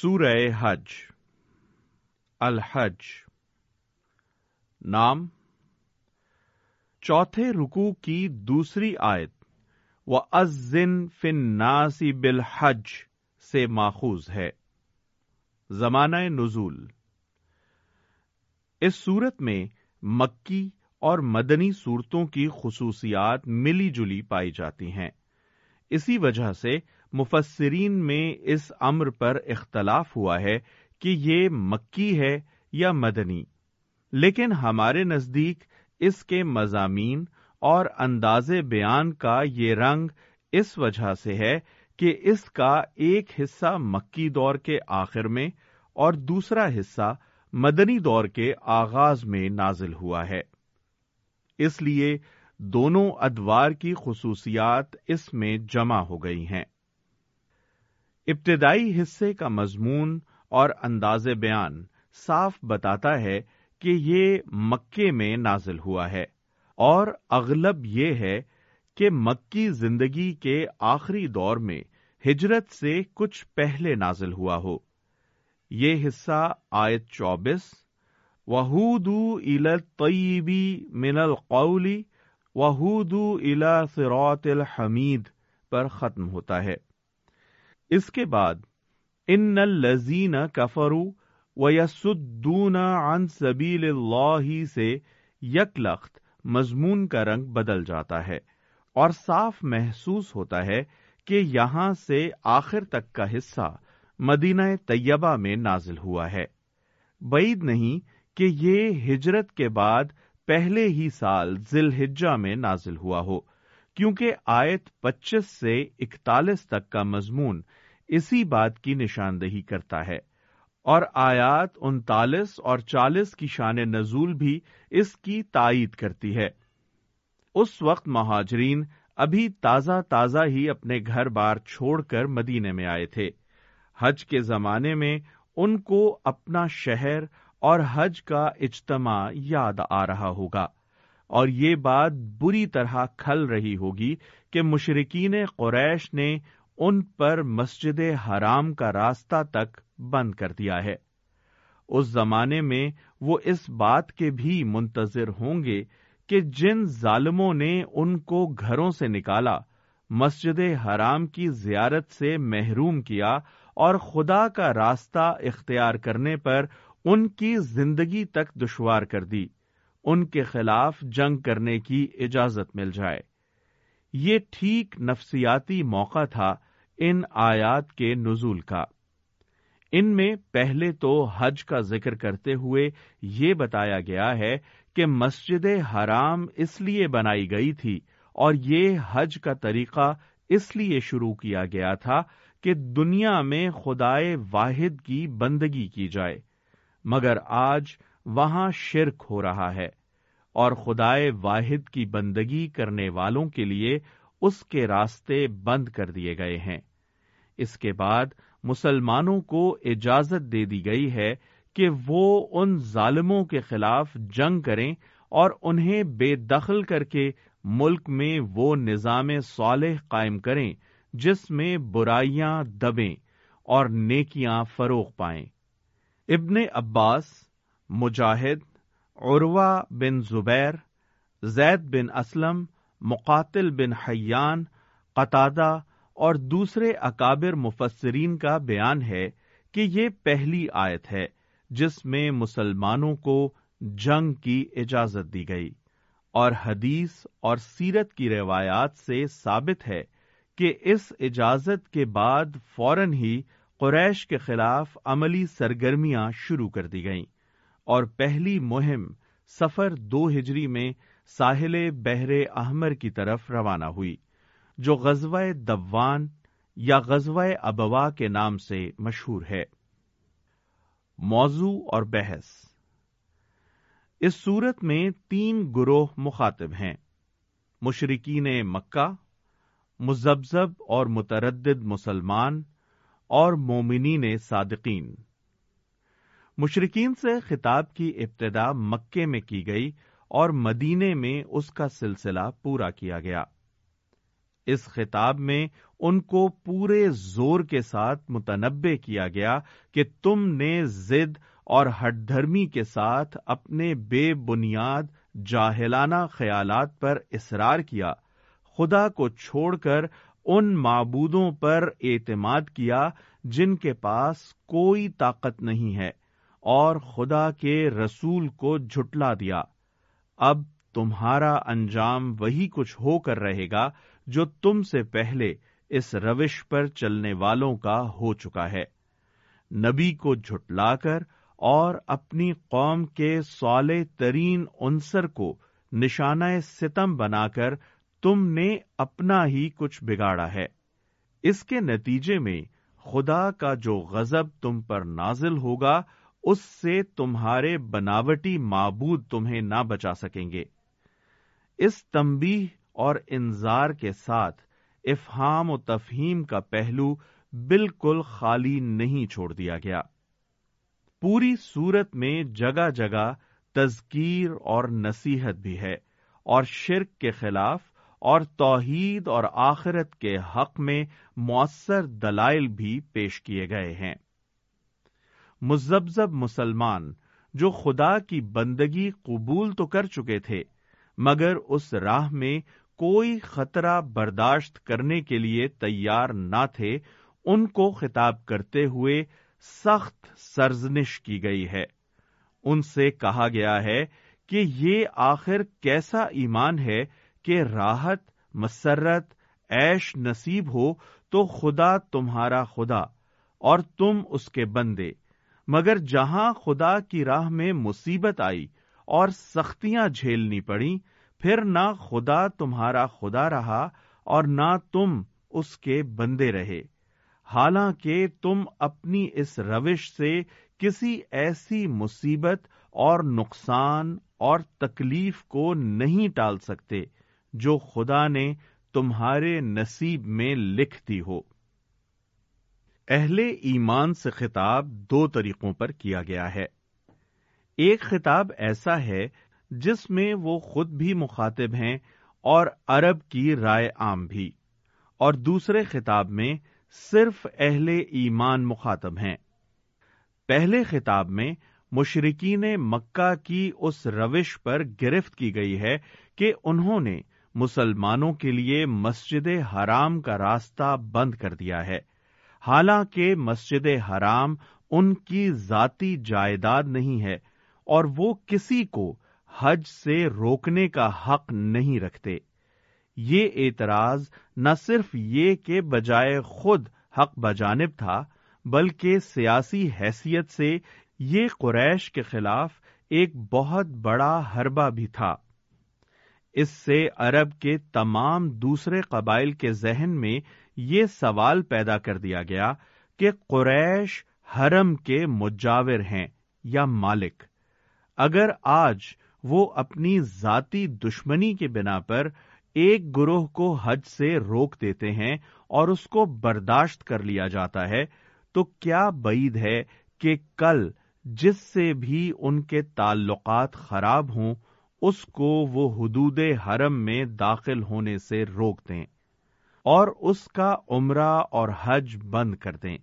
سورہ حج۔ الحج۔ نام۔ چوتھے رکو کی دوسری آیت۔ و ازن فن ناسی بالحج سے ماخوذ ہے۔ زمانہ نزول۔ اس صورت میں مکی اور مدنی صورتوں کی خصوصیات ملی جلی پائی جاتی ہیں۔ اسی وجہ سے مفسرین میں اس امر پر اختلاف ہوا ہے کہ یہ مکی ہے یا مدنی۔ لیکن ہمارے نزدیک اس کے مضامین اور انداز بیان کا یہ رنگ اس وجہ سے ہے کہ اس کا ایک حصہ مکی دور کے آخر میں اور دوسرا حصہ مدنی دور کے آغاز میں نازل ہوا ہے۔ اس لیے دونوں ادوار کی خصوصیات اس میں جمع ہو گئی ہیں۔ ابتدائی حصے کا مضمون اور انداز بیان صاف بتاتا ہے کہ یہ مکے میں نازل ہوا ہے اور اغلب یہ ہے کہ مکی زندگی کے آخری دور میں ہجرت سے کچھ پہلے نازل ہوا ہو۔ یہ حصہ آیت چوبیس وحود طیبی من القولی وحود الا سروت الحمید پر ختم ہوتا ہے۔ اس کے بعد ان الزین کفرو و یسدون عن سبیل اللہ سے یک لخت مضمون کا رنگ بدل جاتا ہے اور صاف محسوس ہوتا ہے کہ یہاں سے آخر تک کا حصہ مدینہ طیبہ میں نازل ہوا ہے۔ بعید نہیں کہ یہ ہجرت کے بعد پہلے ہی سال ذیل میں نازل ہوا ہو۔ کیونکہ آیت پچیس سے اکتالیس تک کا مضمون اسی بات کی نشاندہی کرتا ہے اور آیات انتالیس اور چالیس کی شان نزول بھی اس کی تائید کرتی ہے۔ اس وقت مہاجرین ابھی تازہ تازہ ہی اپنے گھر بار چھوڑ کر مدینے میں آئے تھے۔ حج کے زمانے میں ان کو اپنا شہر اور حج کا اجتماع یاد آ رہا ہوگا۔ اور یہ بات بری طرح کھل رہی ہوگی کہ مشرقین قریش نے ان پر مسجد حرام کا راستہ تک بند کر دیا ہے۔ اس زمانے میں وہ اس بات کے بھی منتظر ہوں گے کہ جن ظالموں نے ان کو گھروں سے نکالا، مسجد حرام کی زیارت سے محروم کیا اور خدا کا راستہ اختیار کرنے پر ان کی زندگی تک دشوار کر دی۔ ان کے خلاف جنگ کرنے کی اجازت مل جائے۔ یہ ٹھیک نفسیاتی موقع تھا ان آیات کے نزول کا۔ ان میں پہلے تو حج کا ذکر کرتے ہوئے یہ بتایا گیا ہے کہ مسجد حرام اس لیے بنائی گئی تھی اور یہ حج کا طریقہ اس لیے شروع کیا گیا تھا کہ دنیا میں خدائے واحد کی بندگی کی جائے۔ مگر آج وہاں شرک ہو رہا ہے اور خدائے واحد کی بندگی کرنے والوں کے لیے اس کے راستے بند کر دیے گئے ہیں۔ اس کے بعد مسلمانوں کو اجازت دے دی گئی ہے کہ وہ ان ظالموں کے خلاف جنگ کریں اور انہیں بے دخل کر کے ملک میں وہ نظام صالح قائم کریں جس میں برائیاں دبیں اور نیکیاں فروغ پائیں۔ ابن عباس مجاہد عروا بن زبیر، زید بن اسلم، مقاتل بن حیان، قطادہ اور دوسرے اکابر مفسرین کا بیان ہے کہ یہ پہلی آیت ہے جس میں مسلمانوں کو جنگ کی اجازت دی گئی اور حدیث اور سیرت کی روایات سے ثابت ہے کہ اس اجازت کے بعد فوراً ہی قریش کے خلاف عملی سرگرمیاں شروع کر دی گئیں۔ اور پہلی مہم سفر دو ہجری میں ساحل بحر احمر کی طرف روانہ ہوئی، جو غزوہ دوان یا غزوہ ابوا کے نام سے مشہور ہے۔ موضوع اور بحث۔ اس صورت میں تین گروہ مخاطب ہیں مشرقین مکہ مزبزب اور متردد مسلمان اور مومنین صادقین۔ مشرقین سے خطاب کی ابتدا مکے میں کی گئی اور مدینے میں اس کا سلسلہ پورا کیا گیا۔ اس خطاب میں ان کو پورے زور کے ساتھ متنبع کیا گیا کہ تم نے زد اور ہٹ دھرمی کے ساتھ اپنے بے بنیاد جاہلانہ خیالات پر اصرار کیا۔ خدا کو چھوڑ کر ان معبودوں پر اعتماد کیا جن کے پاس کوئی طاقت نہیں ہے۔ اور خدا کے رسول کو جھٹلا دیا۔ اب تمہارا انجام وہی کچھ ہو کر رہے گا جو تم سے پہلے اس روش پر چلنے والوں کا ہو چکا ہے۔ نبی کو جھٹلا کر اور اپنی قوم کے سالے ترین عنصر کو نشانہ ستم بنا کر تم نے اپنا ہی کچھ بگاڑا ہے۔ اس کے نتیجے میں خدا کا جو غضب تم پر نازل ہوگا اس سے تمہارے بناوٹی معبود تمہیں نہ بچا سکیں گے۔ اس تمبی اور انذار کے ساتھ افہام و تفہیم کا پہلو بالکل خالی نہیں چھوڑ دیا گیا۔ پوری صورت میں جگہ جگہ تذکیر اور نصیحت بھی ہے اور شرک کے خلاف اور توحید اور آخرت کے حق میں مؤثر دلائل بھی پیش کیے گئے ہیں۔ مزبزب مسلمان جو خدا کی بندگی قبول تو کر چکے تھے، مگر اس راہ میں کوئی خطرہ برداشت کرنے کے لیے تیار نہ تھے، ان کو خطاب کرتے ہوئے سخت سرزنش کی گئی ہے۔ ان سے کہا گیا ہے کہ یہ آخر کیسا ایمان ہے کہ راحت، مسرت ایش نصیب ہو تو خدا تمہارا خدا اور تم اس کے بندے۔ مگر جہاں خدا کی راہ میں مصیبت آئی اور سختیاں جھیلنی پڑی پھر نہ خدا تمہارا خدا رہا اور نہ تم اس کے بندے رہے۔ حالانکہ تم اپنی اس روش سے کسی ایسی مصیبت اور نقصان اور تکلیف کو نہیں ٹال سکتے جو خدا نے تمہارے نصیب میں لکھ دی ہو۔ اہل ایمان سے خطاب دو طریقوں پر کیا گیا ہے۔ ایک خطاب ایسا ہے جس میں وہ خود بھی مخاطب ہیں اور عرب کی رائے عام بھی، اور دوسرے خطاب میں صرف اہل ایمان مخاطب ہیں۔ پہلے خطاب میں مشرقین مکہ کی اس روش پر گرفت کی گئی ہے کہ انہوں نے مسلمانوں کے لیے مسجد حرام کا راستہ بند کر دیا ہے۔ حالانکہ مسجد حرام ان کی ذاتی جائیداد نہیں ہے اور وہ کسی کو حج سے روکنے کا حق نہیں رکھتے۔ یہ اعتراض نہ صرف یہ کہ بجائے خود حق بجانب تھا، بلکہ سیاسی حیثیت سے یہ قریش کے خلاف ایک بہت بڑا حربہ بھی تھا۔ اس سے عرب کے تمام دوسرے قبائل کے ذہن میں یہ سوال پیدا کر دیا گیا کہ قریش حرم کے مجاور ہیں یا مالک۔ اگر آج وہ اپنی ذاتی دشمنی کے بنا پر ایک گروہ کو حج سے روک دیتے ہیں اور اس کو برداشت کر لیا جاتا ہے، تو کیا بعید ہے کہ کل جس سے بھی ان کے تعلقات خراب ہوں، اس کو وہ حدود حرم میں داخل ہونے سے روک دیں۔ اور اس کا عمرہ اور حج بند کر دیں۔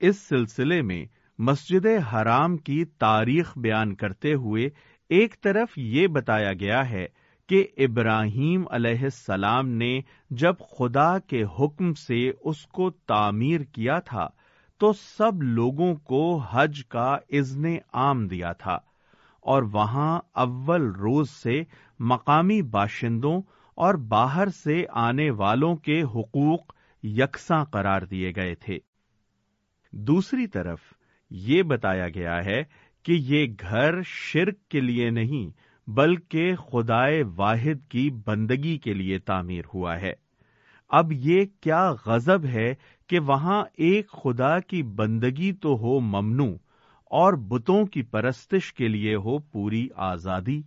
اس سلسلے میں مسجد حرام کی تاریخ بیان کرتے ہوئے ایک طرف یہ بتایا گیا ہے کہ ابراہیم علیہ السلام نے جب خدا کے حکم سے اس کو تعمیر کیا تھا، تو سب لوگوں کو حج کا اذن عام دیا تھا اور وہاں اول روز سے مقامی باشندوں اور باہر سے آنے والوں کے حقوق یکساں قرار دیے گئے تھے۔ دوسری طرف یہ بتایا گیا ہے کہ یہ گھر شرک کے لیے نہیں، بلکہ خدائے واحد کی بندگی کے لیے تعمیر ہوا ہے۔ اب یہ کیا غضب ہے کہ وہاں ایک خدا کی بندگی تو ہو ممنوع اور بتوں کی پرستش کے لیے ہو پوری آزادی۔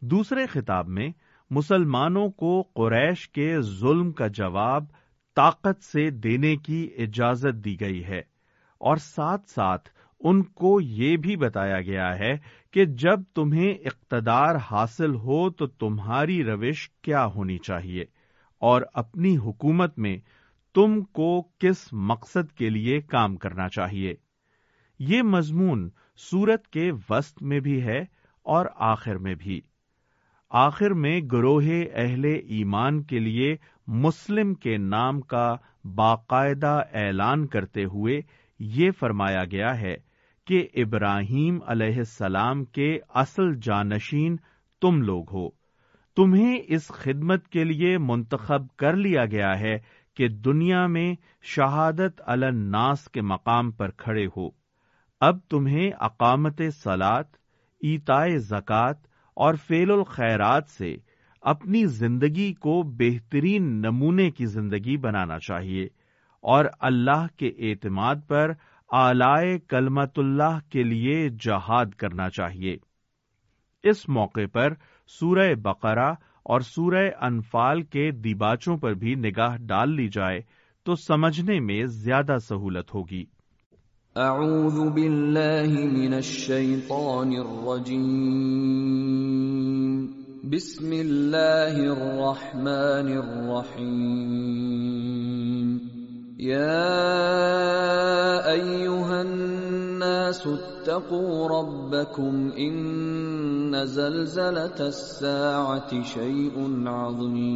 دوسرے خطاب میں مسلمانوں کو قریش کے ظلم کا جواب طاقت سے دینے کی اجازت دی گئی ہے۔ اور ساتھ ساتھ ان کو یہ بھی بتایا گیا ہے کہ جب تمہیں اقتدار حاصل ہو تو تمہاری روش کیا ہونی چاہیے اور اپنی حکومت میں تم کو کس مقصد کے لیے کام کرنا چاہیے۔ یہ مضمون سورت کے وسط میں بھی ہے اور آخر میں بھی۔ آخر میں گروہ اہل ایمان کے لیے مسلم کے نام کا باقاعدہ اعلان کرتے ہوئے یہ فرمایا گیا ہے کہ ابراہیم علیہ السلام کے اصل جانشین تم لوگ ہو۔ تمہیں اس خدمت کے لیے منتخب کر لیا گیا ہے کہ دنیا میں شہادت الناس کے مقام پر کھڑے ہو۔ اب تمہیں اقامت سلاد ایتائے زکوٰۃ اور فیل الخیرات سے اپنی زندگی کو بہترین نمونے کی زندگی بنانا چاہیے اور اللہ کے اعتماد پر آلائے کلمت اللہ کے لیے جہاد کرنا چاہیے۔ اس موقع پر سورہ بقرہ اور سورہ انفال کے دیباچوں پر بھی نگاہ ڈال لی جائے تو سمجھنے میں زیادہ سہولت ہوگی۔ اعوذ باللہ من الشیطان الرجیم بسم اللہ الرحمن الرحیم یا ایوہ الناس اتقوا ربکم ان زلزلت الساعة شیء عظیم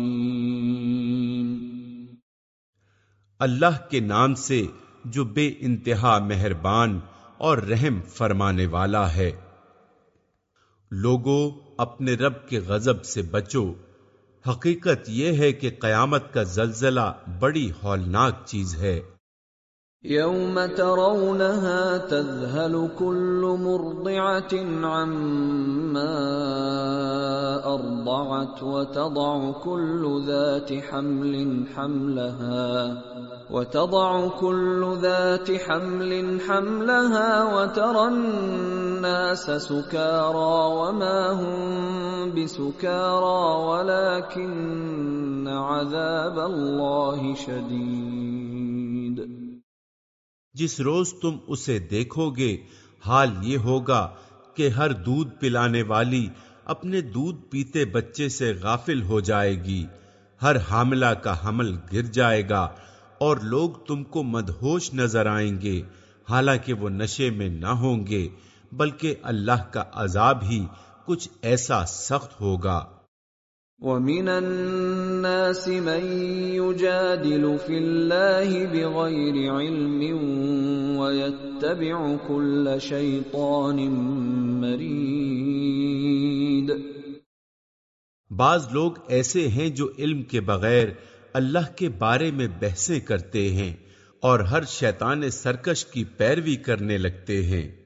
اللہ کے نام سے جو بے انتہا مہربان اور رحم فرمانے والا ہے۔ لوگوں اپنے رب کے غضب سے بچو۔ حقیقت یہ ہے کہ قیامت کا زلزلہ بڑی ہولناک چیز ہے۔ يوم ترونها تذهل كل مرضعة عما أرضعت وتضع كل ذات حمل حملها وتضع كل ذات حمل حملها وترى الناس سكارى وما هم بسكارى ولكن عذاب الله شديد جس روز تم اسے دیکھو گے، حال یہ ہوگا کہ ہر دودھ پلانے والی اپنے دودھ پیتے بچے سے غافل ہو جائے گی۔ ہر حاملہ کا حمل گر جائے گا اور لوگ تم کو مدہوش نظر آئیں گے۔ حالانکہ وہ نشے میں نہ ہوں گے، بلکہ اللہ کا عذاب ہی کچھ ایسا سخت ہوگا۔ وَمِنَ النَّاسِ مَن يُجَادِلُ فِي اللَّهِ بِغَيْرِ عِلْمٍ وَيَتَّبِعُ كُلَّ شَيْطَانٍ مَرِيدٍ بعض لوگ ایسے ہیں جو علم کے بغیر اللہ کے بارے میں بحثیں کرتے ہیں اور ہر شیطان سرکش کی پیروی کرنے لگتے ہیں۔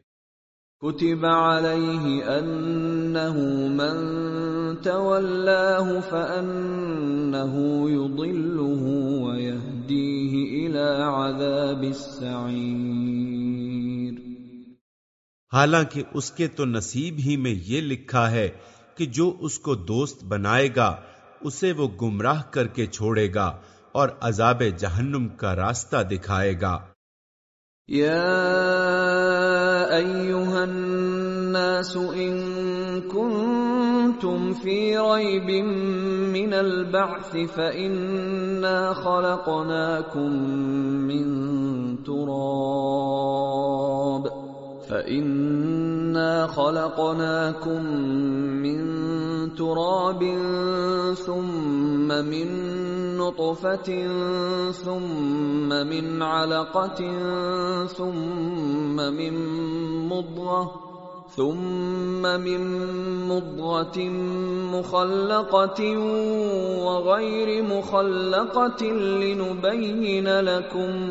كتب عليه انه من تولاه فانه يضله ويهديه الى عذاب السعير. حالانکہ اس کے تو نصیب ہی میں یہ لکھا ہے کہ جو اس کو دوست بنائے گا اسے وہ گمراہ کر کے چھوڑے گا اور عذاب جہنم کا راستہ دکھائے گا۔ يا ايها الناس ان كنتم في ريب من البعث فإنا خلقناكم من تراب فإنا خلقناكم من تراب ثم من نطفة ثم من علقة ثم من مضغة ثم من مضغة مخلقة وغير مخلقة لنبين لكم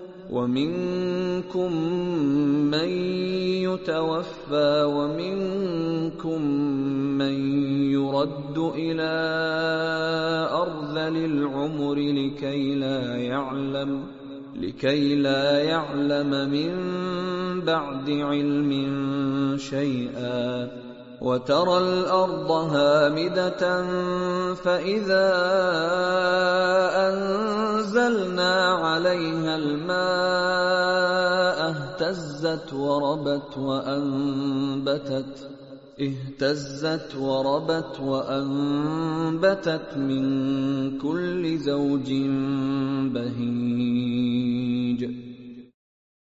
ومنكم من يتوفى ومنكم من يرد إلى أرذل العمر لكي لا يعلم لكي لا يعلم من بعد علم شيئا وترى الارض هامده فاذا انزلنا عليها الماء اهتزت وربت وانبتت اهتزت وربت وانبتت من كل زوج بهيج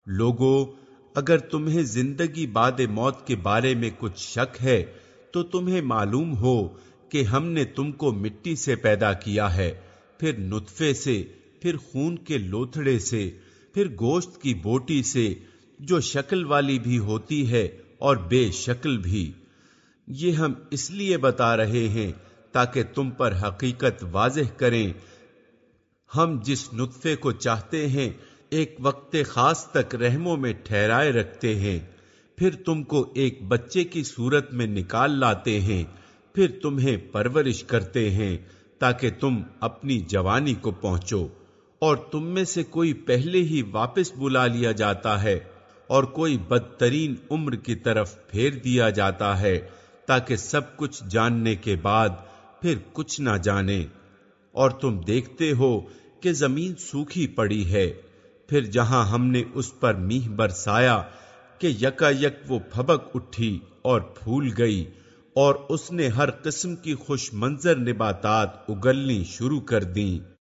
لوگو اگر تمہیں زندگی بعد موت کے بارے میں کچھ شک ہے، تو تمہیں معلوم ہو کہ ہم نے تم کو مٹی سے پیدا کیا ہے، پھر نطفے سے، پھر خون کے لوتھڑے سے، پھر گوشت کی بوٹی سے، جو شکل والی بھی ہوتی ہے اور بے شکل بھی۔ یہ ہم اس لیے بتا رہے ہیں تاکہ تم پر حقیقت واضح کریں۔ ہم جس نطفے کو چاہتے ہیں ایک وقت خاص تک رحموں میں ٹھہرائے رکھتے ہیں۔ پھر تم کو ایک بچے کی صورت میں نکال لاتے ہیں۔ پھر تمہیں پرورش کرتے ہیں تاکہ تم اپنی جوانی کو پہنچو۔ اور تم میں سے کوئی پہلے ہی واپس بلا لیا جاتا ہے۔ اور کوئی بدترین عمر کی طرف پھیر دیا جاتا ہے تاکہ سب کچھ جاننے کے بعد پھر کچھ نہ جانے۔ اور تم دیکھتے ہو کہ زمین سوکھی پڑی ہے۔ پھر جہاں ہم نے اس پر میہ برسایا کہ یکا یک وہ پھبک اٹھی اور پھول گئی اور اس نے ہر قسم کی خوش منظر نباتات اگلنی شروع کر دیں۔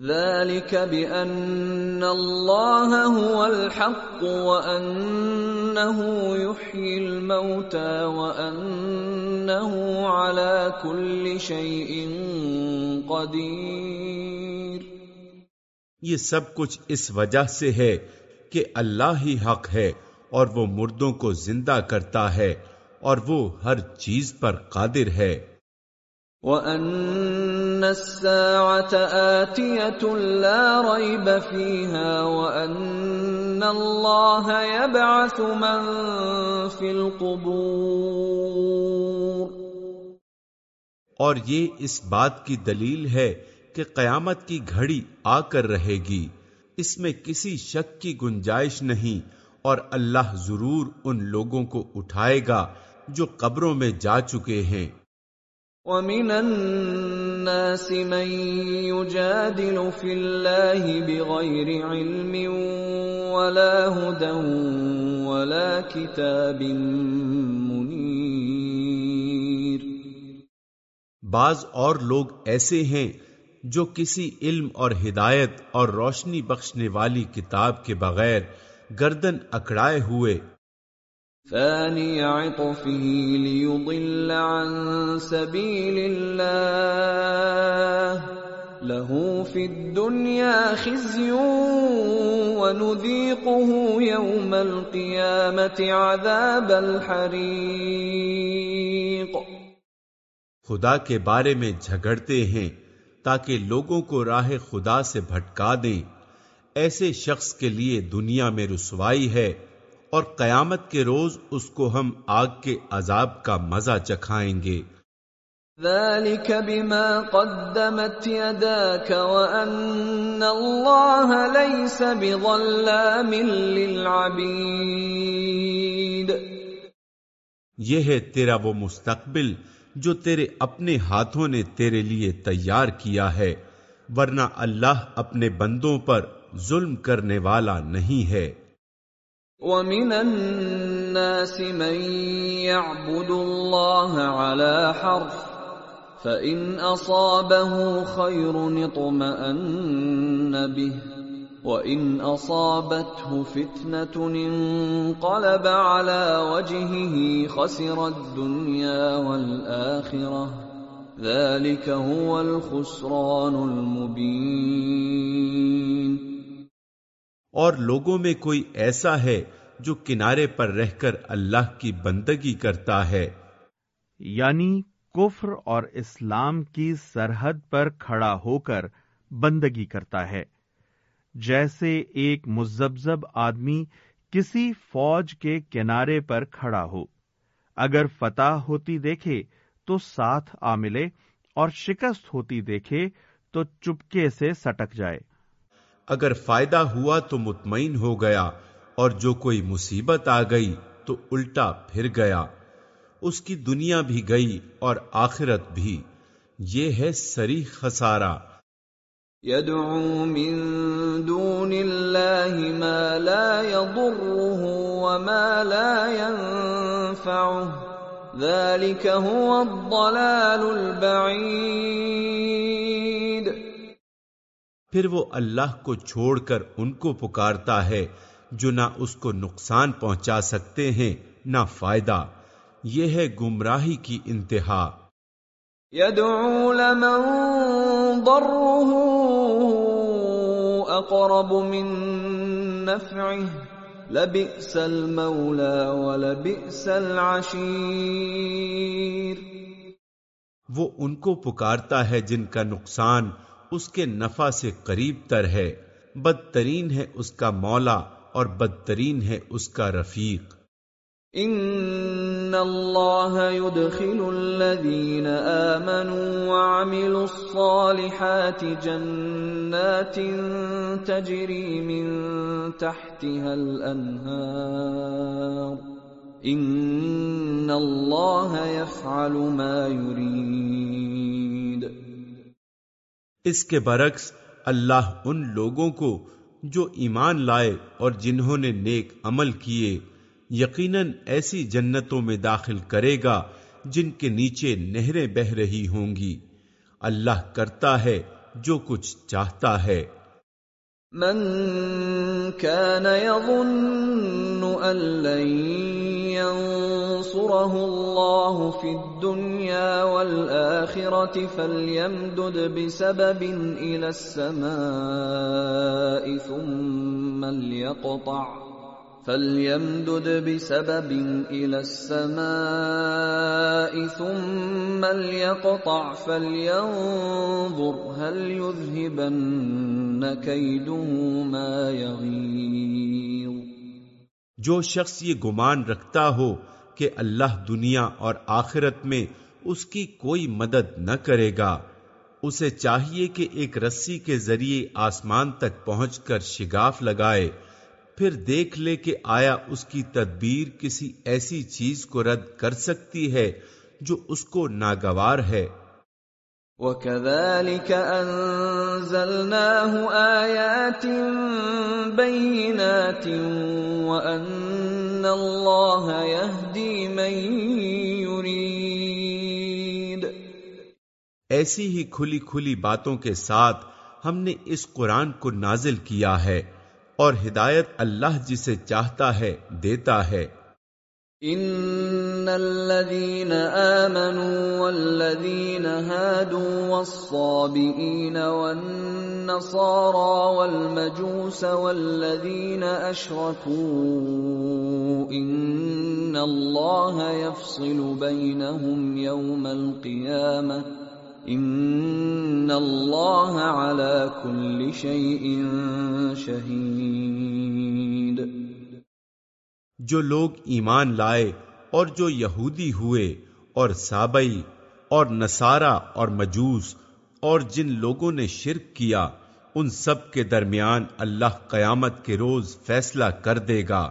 ذلك بأن الله هو الحق وأنه يحيي الموتى وأنه على كل شيء قدير۔ یہ سب کچھ اس وجہ سے ہے کہ اللہ ہی حق ہے اور وہ مردوں کو زندہ کرتا ہے اور وہ ہر چیز پر قادر ہے۔ وَأَنَّ السَّاعَةَ آتِيَةٌ لَا رَيْبَ فِيهَا وَأَنَّ اللَّهَ يَبْعَثُ مَن فِي الْقُبُورِ۔ اور یہ اس بات کی دلیل ہے کہ قیامت کی گھڑی آ کر رہے گی۔ اس میں کسی شک کی گنجائش نہیں اور اللہ ضرور ان لوگوں کو اٹھائے گا جو قبروں میں جا چکے ہیں۔ وَمِنَ النَّاسِ مَن يُجَادِلُ فِي اللَّهِ بِغَيْرِ عِلْمٍ وَلَا هُدًى وَلَا كِتَابٍ مُنِيرٍ۔ بعض اور لوگ ایسے ہیں جو کسی علم اور ہدایت اور روشنی بخشنے والی کتاب کے بغیر گردن اکڑائے ہوئے۔ ثاني عطفه ليضل عن سبيل الله له في الدنيا خزي ونذيقه يوم القيامة عذاب الحريق خدا کے بارے میں جھگڑتے ہیں تاکہ لوگوں کو راہ خدا سے بھٹکا دیں۔ ایسے شخص کے لیے دنیا میں رسوائی ہے اور قیامت کے روز اس کو ہم آگ کے عذاب کا مزہ چکھائیں گے۔ ذلك بما قدمت يداك وان الله ليس بظلام للعبيد۔ یہ ہے تیرا وہ مستقبل جو تیرے اپنے ہاتھوں نے تیرے لیے تیار کیا ہے، ورنہ اللہ اپنے بندوں پر ظلم کرنے والا نہیں ہے۔ وَمِنَ النَّاسِ مَن يَعْبُدُ اللَّهَ عَلَى حَرْفٍ فَإِنْ أَصَابَهُ خَيْرٌ اطْمَأَنَّ بِهِ۔ وَإِنْ أَصَابَتْهُ فِتْنَةٌ انقَلَبَ عَلَى وَجْهِهِ خَسِرَ الدُّنْيَا وَالْآخِرَةَ. ذَلِكَ هُوَ الْخُسْرَانُ الْمُبِينُ. اور لوگوں میں کوئی ایسا ہے جو کنارے پر رہ کر اللہ کی بندگی کرتا ہے؟ یعنی کفر اور اسلام کی سرحد پر کھڑا ہو کر بندگی کرتا ہے۔ جیسے ایک مزبزب آدمی کسی فوج کے کنارے پر کھڑا ہو۔ اگر فتح ہوتی دیکھے تو ساتھ آ ملے اور شکست ہوتی دیکھے تو چپکے سے سٹک جائے۔ اگر فائدہ ہوا تو مطمئن ہو گیا اور جو کوئی مصیبت آ گئی تو الٹا پھر گیا۔ اس کی دنیا بھی گئی اور آخرت بھی۔ یہ ہے سری خسارہ۔ يدعو من دون الله ما لا يضره وما لا ينفعه. ذلك هو الضلال البعيد. پھر وہ اللہ کو چھوڑ کر ان کو پکارتا ہے جو نہ اس کو نقصان پہنچا سکتے ہیں نہ فائدہ۔ یہ ہے گمراہی کی انتہا۔ يدعو لمن ضره اقرب من نفعه لبئس المولى ولبئس العشير. وہ ان کو پکارتا ہے جن کا نقصان اس کے نفع سے قریب تر ہے بدترین ہے اس کا مولا اور بدترین ہے اس کا رفیق۔ ان اللہ يدخل الذين آمنوا وعملوا الصالحات جنات تجري من تحتها الانهار ان اللہ يفعل ما يريد اس کے برعکس اللہ ان لوگوں کو جو ایمان لائے اور جنہوں نے نیک عمل کیے یقیناً ایسی جنتوں میں داخل کرے گا جن کے نیچے نہریں بہ رہی ہوں گی۔ اللہ کرتا ہے جو کچھ چاہتا ہے۔ من كان يظن ان لن ينصره الله في الدنيا والاخره فليمدد بسبب الى السماء ثم ليقطع فَلْيَمْدُدْ بِسَبَبٍ إِلَى السَّمَاءِ ثُمَّ لْيَقْطَعْ فَلْيَنظُرْ هَلْ يُذْهِبَنَّ كَيْدُهُ مَا يَغِيظُ جو شخص یہ گمان رکھتا ہو کہ اللہ دنیا اور آخرت میں اس کی کوئی مدد نہ کرے گا، اسے چاہیے کہ ایک رسی کے ذریعے آسمان تک پہنچ کر شگاف لگائے پھر دیکھ لے کہ آیا اس کی تدبیر کسی ایسی چیز کو رد کر سکتی ہے جو اس کو ناگوار ہے۔ وَكَذَلِكَ أَنزَلْنَاهُ آيَاتٍ بَيِّنَاتٍ وَأَنَّ اللَّهَ يَهْدِي مَن يُرِيدُ۔ ایسی ہی کھلی کھلی باتوں کے ساتھ ہم نے اس قرآن کو نازل کیا ہے۔ اور ہدایت اللہ جسے چاہتا ہے، دیتا ہے۔ ان الذين امنوا والذين هادوا والصابئين والنصارى والمجوس والذين اشركوا ان الله يفصل بينهم يوم القيامه ان اللہ کل شہید جو لوگ ایمان لائے اور جو یہودی ہوئے اور سابئی اور نصارہ اور مجوس اور جن لوگوں نے شرک کیا، ان سب کے درمیان اللہ قیامت کے روز فیصلہ کر دے گا۔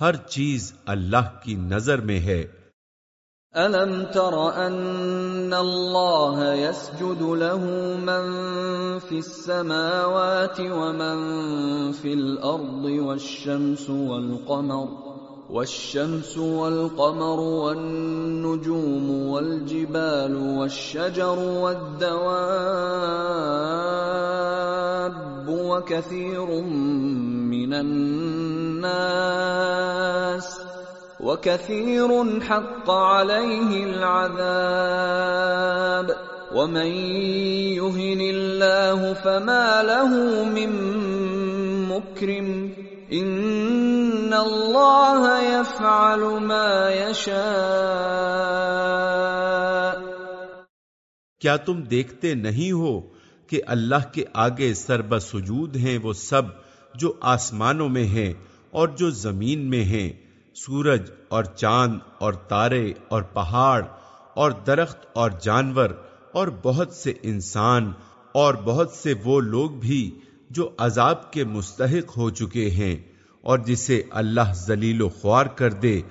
ہر چیز اللہ کی نظر میں ہے۔ الم تر ان اللہ يسجد له من في السماوات ومن في الارض والشمس والقمر والشمس والقمر والنجوم والجبال والشجر والدواب وكثير من الناس وَكَثِيرٌ حَقَّ عَلَيْهِ الْعَذَابُ وَمَن يُهِنِ اللَّهُ فَمَا لَهُ مِن مُكْرِمٍ إِنَّ اللَّهَ يَفْعَلُ مَا يَشَاءُ کیا تم دیکھتے نہیں ہو کہ اللہ کے آگے سربہ سجود ہیں وہ سب جو آسمانوں میں ہیں اور جو زمین میں ہیں؟ سورج اور چاند اور تارے اور پہاڑ اور درخت اور جانور اور بہت سے انسان اور بہت سے وہ لوگ بھی جو عذاب کے مستحق ہو چکے ہیں اور جسے اللہ ذلیل و خوار کر دے،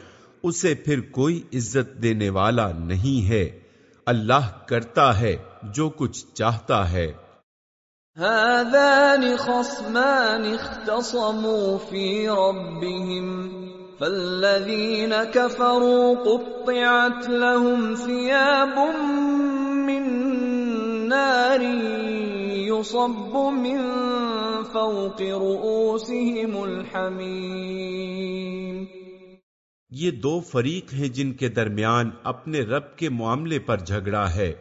اسے پھر کوئی عزت دینے والا نہیں ہے۔ اللہ کرتا ہے جو کچھ چاہتا ہے۔ هذان خصمان اختصموا في ربهم۔ فالذين كفروا قطعت لهم ثياب من نار يصب من فوق رؤوسهم الحميم. یہ دو فریق ہیں جن کے درمیان اپنے رب کے معاملے پر جھگڑا ہے۔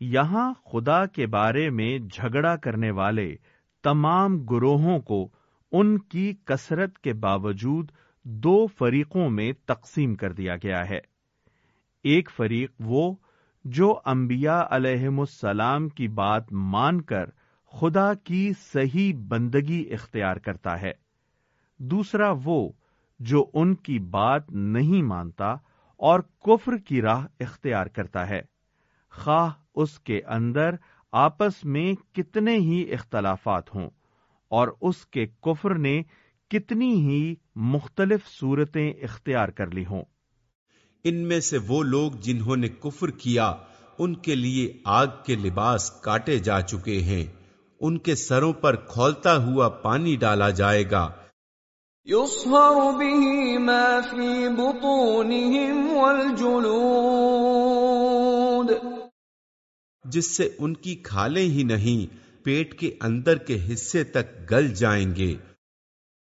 یہاں خدا کے بارے میں جھگڑا کرنے والے تمام گروہوں کو ان کی کثرت کے باوجود دو فریقوں میں تقسیم کر دیا گیا ہے۔ ایک فریق وہ جو انبیاء علیہم السلام کی بات مان کر خدا کی صحیح بندگی اختیار کرتا ہے۔ دوسرا وہ جو ان کی بات نہیں مانتا اور کفر کی راہ اختیار کرتا ہے۔ خواہ اس کے اندر آپس میں کتنے ہی اختلافات ہوں اور اس کے کفر نے کتنی ہی مختلف صورتیں اختیار کر لی ہوں۔ ان میں سے وہ لوگ جنہوں نے کفر کیا ان کے لیے آگ کے لباس کاٹے جا چکے ہیں۔ ان کے سروں پر کھولتا ہوا پانی ڈالا جائے گا۔ يصهر به ما في بطونهم والجلود جس سے ان کی کھالیں ہی نہیں پیٹ کے اندر کے حصے تک گل جائیں گے۔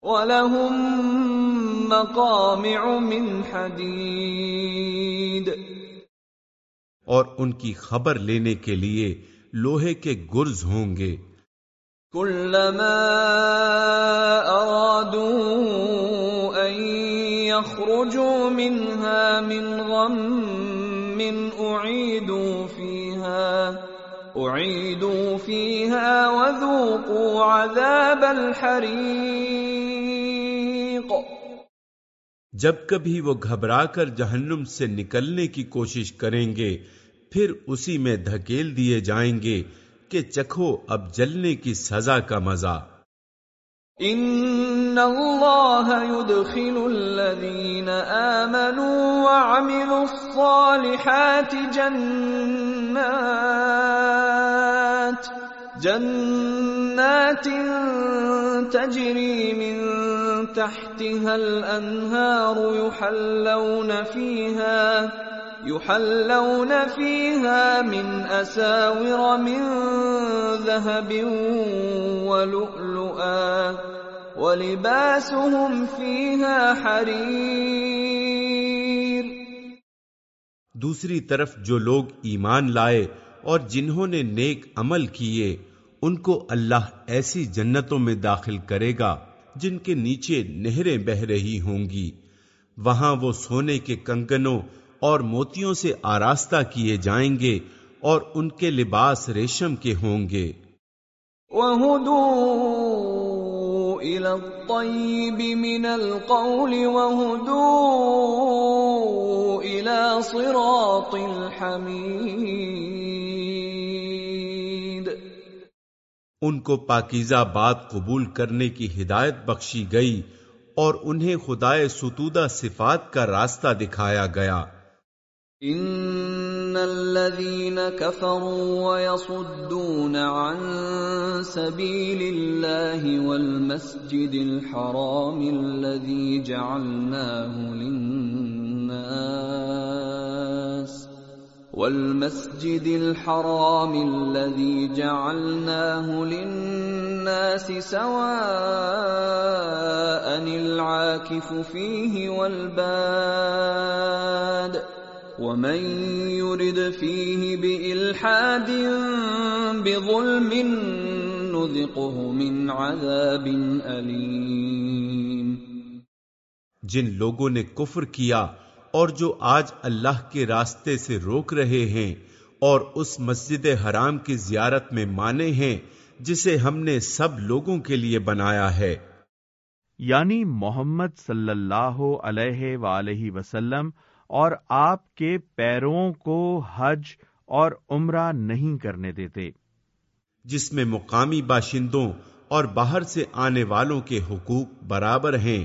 وَلَهُم مَّقَامِعُ مِنْ حَدِيدٍ۔ اور ان کی خبر لینے کے لیے لوہے کے گرز ہوں گے۔ كلما أرادوا أن يخرجوا منها من غم أعيدوا فيها أعيدوا فيها وذوقوا عذاب الحريق۔ جب کبھی وہ گھبرا کر جہنم سے نکلنے کی کوشش کریں گے، پھر اسی میں دھکیل دیے جائیں گے کہ چکھو اب جلنے کی سزا کا مزہ۔ ان اللہ يدخل الذین آمنوا وعملوا الصالحات جنات جنات تجری من تحتها الانہار يحلون فيها يحلون فيها من أساور من ذهب ولؤلؤا، ولباسهم فيها حرير. دوسری طرف جو لوگ ایمان لائے اور جنہوں نے نیک عمل کیے، ان کو اللہ ایسی جنتوں میں داخل کرے گا۔ جن کے نیچے نہریں بہ رہی ہوں گی۔ وہاں وہ سونے کے کنگنوں اور موتیوں سے آراستہ کیے جائیں گے اور ان کے لباس ریشم کے ہوں گے۔ وَهُدُوا إِلَى الطَّيِّبِ مِنَ الْقَوْلِ وَهُدُوا إِلَى صِرَاطِ الْحَمِيدِ ان کو پاکیزہ بات قبول کرنے کی ہدایت بخشی گئی اور انہیں خدائے ستودہ صفات کا راستہ دکھایا گیا۔ ان الذين كفروا ويصدون عن سبيل الله والمسجد الحرام الذي جعلناه للناس والمسجد الحرام الذي جعلناه للناس سواء العاكف فيه والباد ومن يرد فيه بإلحاد بظلم نذقه من عذاب أليم جن لوگوں نے کفر کیا اور جو آج اللہ کے راستے سے روک رہے ہیں اور اس مسجد حرام کی زیارت میں مانے ہیں جسے ہم نے سب لوگوں کے لیے بنایا ہے۔ یعنی محمد صلی اللہ علیہ وآلہ وسلم اور آپ کے پیروں کو حج اور عمرہ نہیں کرنے دیتے۔ جس میں مقامی باشندوں اور باہر سے آنے والوں کے حقوق برابر ہیں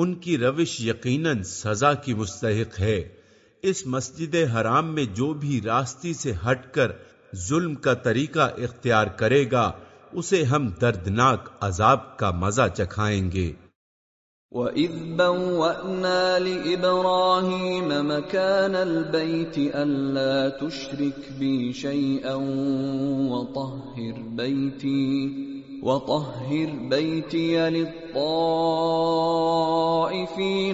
ان کی روش یقیناً سزا کی مستحق ہے۔ اس مسجد حرام میں جو بھی راستی سے ہٹ کر ظلم کا طریقہ اختیار کرے گا، اسے ہم دردناک عذاب کا مزہ چکھائیں گے۔ وَإِذْ بَوَّأْنَا لِإِبْرَاهِيمَ مَكَانَ الْبَيْتِ أَلَّا تُشْرِكْ بِي شَيْئًا وَطَهِّرْ بَيْتِي۔ وَطَهِّرْ بَيْتِيَ لِلطَّائِفِينَ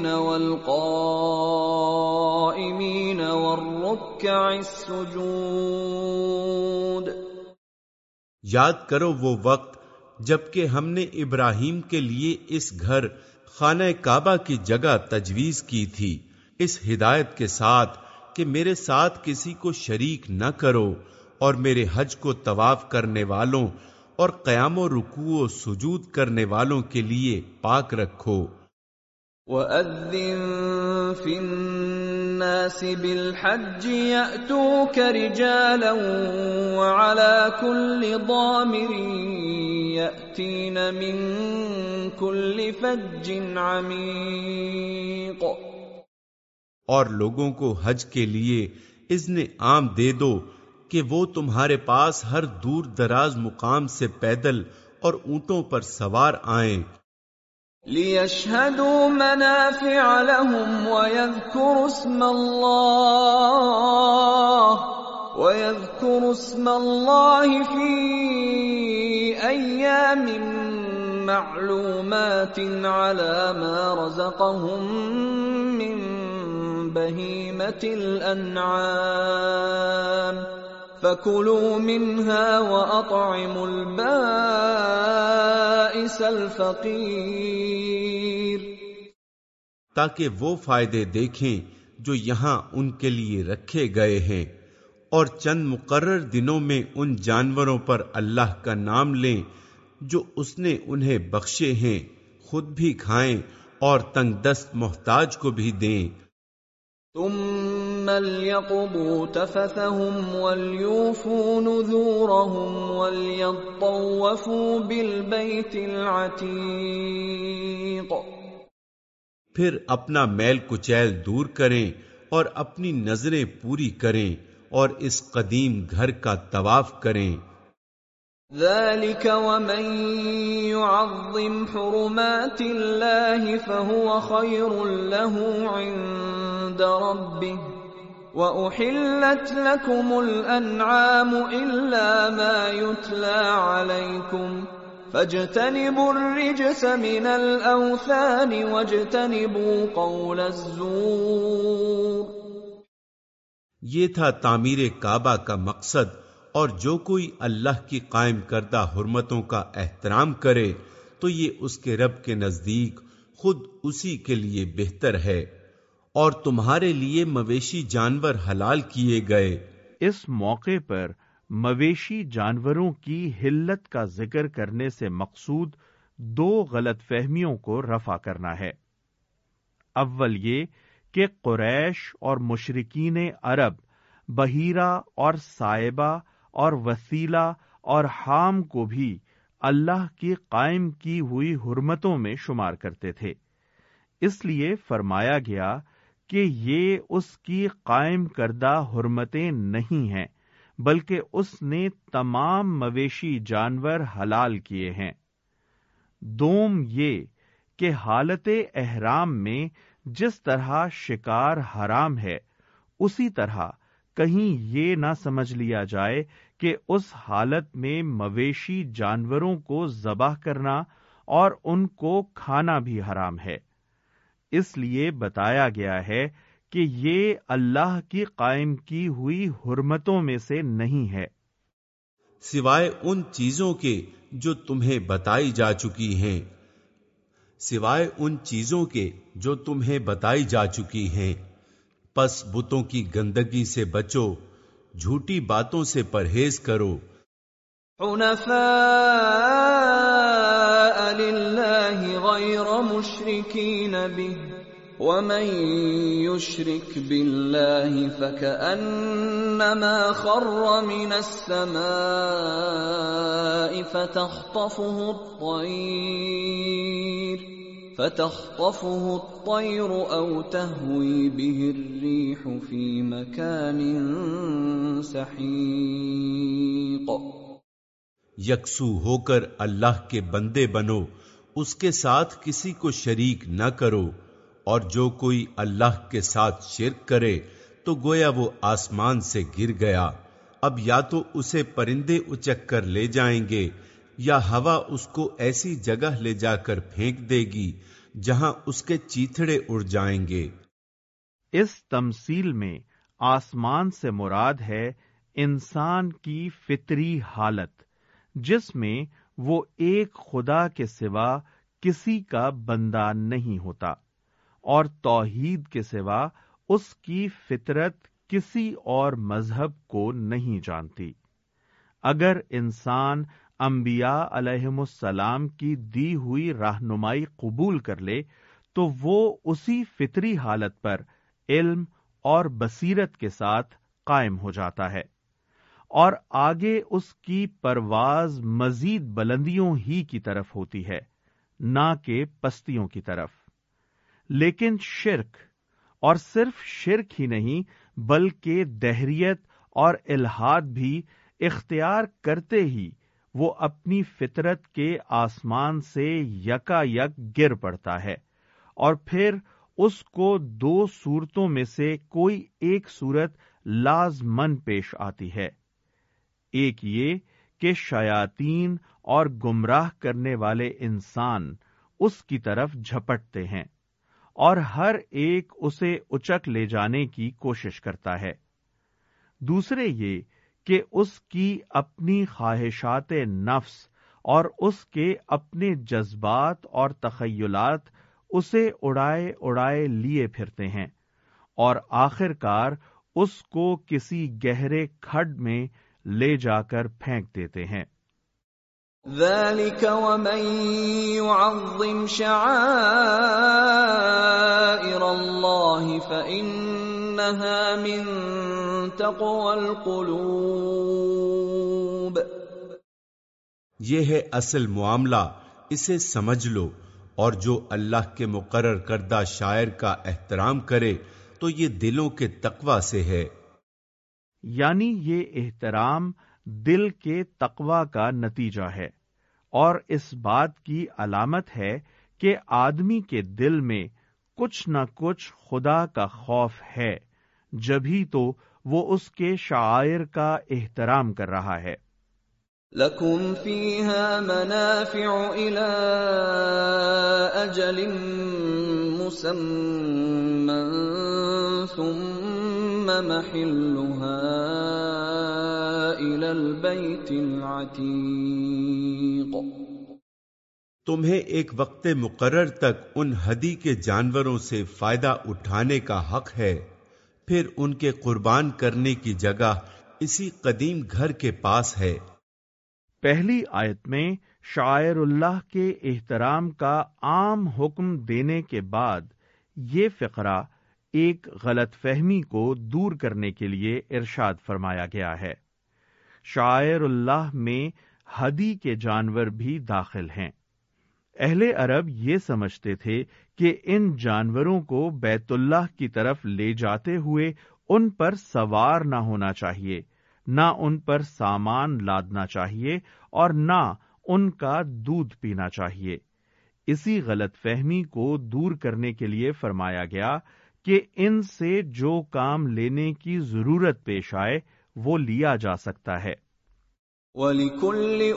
وَالْقَائِمِينَ وَالرُّكَّعِ السُّجُودِ یاد کرو وہ وقت جبکہ ہم نے ابراہیم کے لیے اس گھر، خانہ کعبہ کی جگہ تجویز کی تھی، اس ہدایت کے ساتھ کہ میرے ساتھ کسی کو شریک نہ کرو اور میرے حج کو طواف کرنے والوں اور قیام و رکوع و سجود کرنے والوں کے لیے پاک رکھو۔ وَأَذِّن فِي النَّاسِ بِالْحَجِّ يَأْتُوكَ رِجَالًا وَعَلَى كُلِّ ضَامِرٍ يَأْتِينَ مِن كُلِّ فَجٍّ عَمِيقٍ۔ اور لوگوں کو حج کے لیے اذن عام دے دو کہ وہ تمہارے پاس ہر دور دراز مقام سے پیدل اور اونٹوں پر سوار آئیں۔ لِيَشْهَدُوا مَنَافِعَ لَهُمْ وَيَذْكُرُوا اسْمَ اللَّهِ وَيَذْكُرُوا اسْمَ اللَّهِ فِي أَيَّامٍ مَّعْلُومَاتٍ عَلَى مَا رَزَقَهُم مِّن بَهِيمَةِ الْأَنْعَامِ فَكُلُوا مِنْهَا وَأَطْعِمُوا الْبَائِسَ الْفَقِيرَ تاکہ وہ فائدے دیکھیں جو یہاں ان کے لیے رکھے گئے ہیں اور چند مقرر دنوں میں ان جانوروں پر اللہ کا نام لیں جو اس نے انہیں بخشے ہیں، خود بھی کھائیں اور تنگ دست محتاج کو بھی دیں۔ ثم ليقضوا تفثهم وليوفوا نذورهم وليطوفوا بالبيت العتيق پھر اپنا میل کچیل دور کریں اور اپنی نظریں پوری کریں اور اس قدیم گھر کا طواف کریں۔ ذلك ومن يعظم حرمات الله فهو خير له عند ربه واحلت لكم الانعام الا ما يتلى عليكم فاجتنبوا الرجس من الاوثان واجتنبوا قول الزور یہ تھا تعمیر کعبہ کا مقصد اور جو کوئی اللہ کی قائم کردہ حرمتوں کا احترام کرے تو یہ اس کے رب کے نزدیک خود اسی کے لیے بہتر ہے اور تمہارے لیے مویشی جانور حلال کیے گئے۔ اس موقع پر مویشی جانوروں کی حلت کا ذکر کرنے سے مقصود دو غلط فہمیوں کو رفع کرنا ہے۔ اول یہ کہ قریش اور مشرقین عرب، بحیرہ اور صائبہ اور وسیلہ اور حام کو بھی اللہ کی قائم کی ہوئی حرمتوں میں شمار کرتے تھے۔ اس لیے فرمایا گیا کہ یہ اس کی قائم کردہ حرمتیں نہیں ہیں، بلکہ اس نے تمام مویشی جانور حلال کیے ہیں۔ دوم یہ کہ حالت احرام میں جس طرح شکار حرام ہے، اسی طرح کہیں یہ نہ سمجھ لیا جائے کہ اس حالت میں مویشی جانوروں کو ذبح کرنا اور ان کو کھانا بھی حرام ہے۔ اس لیے بتایا گیا ہے کہ یہ اللہ کی قائم کی ہوئی حرمتوں میں سے نہیں ہے۔ سوائے ان چیزوں کے جو تمہیں بتائی جا چکی ہیں۔ سوائے ان چیزوں کے جو تمہیں بتائی جا چکی ہیں۔ پس بتوں کی گندگی سے بچو۔ جھوٹی باتوں سے پرہیز کرو۔ حنفاء للہ غیر مشرکین به ومن يشرك بالله فكأنما خر من السماء فتخطفه الطير فتخطفه الطير او تهوي به الريح في مكان سحيق. یکسو ہو کر اللہ کے بندے بنو، اس کے ساتھ کسی کو شریک نہ کرو، اور جو کوئی اللہ کے ساتھ شرک کرے، تو گویا وہ آسمان سے گر گیا۔ اب یا تو اسے پرندے اچک کر لے جائیں گے یا ہوا اس کو ایسی جگہ لے جا کر پھینک دے گی جہاں اس کے چیتڑے اڑ جائیں گے۔ اس تمثیل میں آسمان سے مراد ہے انسان کی فطری حالت، جس میں وہ ایک خدا کے سوا کسی کا بندہ نہیں ہوتا، اور توحید کے سوا اس کی فطرت کسی اور مذہب کو نہیں جانتی۔ اگر انسان انبیاء علیہم السلام کی دی ہوئی رہنمائی قبول کر لے، تو وہ اسی فطری حالت پر علم اور بصیرت کے ساتھ قائم ہو جاتا ہے۔ اور آگے اس کی پرواز مزید بلندیوں ہی کی طرف ہوتی ہے، نہ کہ پستیوں کی طرف۔ لیکن شرک، اور صرف شرک ہی نہیں، بلکہ دہریت اور الحاد بھی اختیار کرتے ہی وہ اپنی فطرت کے آسمان سے یکا یک گر پڑتا ہے اور پھر اس کو دو صورتوں میں سے کوئی ایک صورت لازمن پیش آتی ہے۔ ایک یہ کہ شیاتین اور گمراہ کرنے والے انسان اس کی طرف جھپٹتے ہیں اور ہر ایک اسے اچک لے جانے کی کوشش کرتا ہے۔ دوسرے یہ کہ اس کی اپنی خواہشات نفس اور اس کے اپنے جذبات اور تخیلات اسے اڑائے اڑائے لیے پھرتے ہیں اور آخر کار اس کو کسی گہرے کھڈ میں لے جا کر پھینک دیتے ہیں۔ ذلك ومن يعظم شعائر الله فإنها من تقوى القلوب۔ یہ ہے اصل معاملہ اسے سمجھ لو اور جو اللہ کے مقرر کردہ شاعر کا احترام کرے تو یہ دلوں کے تقوی سے ہے۔ یعنی یہ احترام دل کے تقوا کا نتیجہ ہے اور اس بات کی علامت ہے کہ آدمی کے دل میں کچھ نہ کچھ خدا کا خوف ہے۔ جبھی تو وہ اس کے شاعر کا احترام کر رہا ہے۔ لکم فیہا منافع الى اجل مسمن ثم محلها تمہیں ایک وقت مقرر تک ان ہدی کے جانوروں سے فائدہ اٹھانے کا حق ہے۔ پھر ان کے قربان کرنے کی جگہ اسی قدیم گھر کے پاس ہے۔ پہلی آیت میں شاعر اللہ کے احترام کا عام حکم دینے کے بعد یہ فقرہ ایک غلط فہمی کو دور کرنے کے لیے ارشاد فرمایا گیا ہے۔ شاعر اللہ میں ہدی کے جانور بھی داخل ہیں۔ اہل عرب یہ سمجھتے تھے کہ ان جانوروں کو بیت اللہ کی طرف لے جاتے ہوئے ان پر سوار نہ ہونا چاہیے، نہ ان پر سامان لادنا چاہیے اور نہ ان کا دودھ پینا چاہیے۔ اسی غلط فہمی کو دور کرنے کے لیے فرمایا گیا کہ ان سے جو کام لینے کی ضرورت پیش آئے، وہ لیا جا سکتا ہے۔ وَلِكُلِّ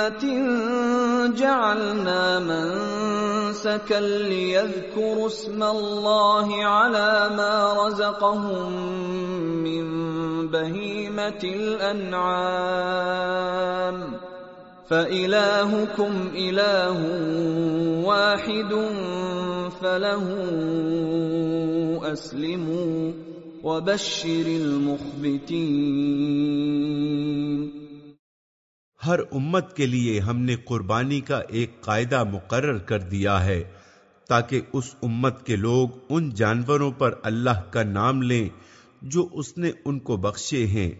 أُمَّةٍ جَعَلْنَا مَنْسَكًا لِيَذْكُرُوا اسْمَ اللَّهِ عَلَى مَا رَزَقَهُم مِّن بَهِيمَةِ الْأَنْعَامِ. فَإِلَٰهُكُمْ إِلَٰهٌ وَاحِدٌ فَلَهُ أَسْلِمُوا وبشر ہر امت کے لیے ہم نے قربانی کا ایک قاعدہ مقرر کر دیا ہے تاکہ اس امت کے لوگ ان جانوروں پر اللہ کا نام لیں جو اس نے ان کو بخشے ہیں۔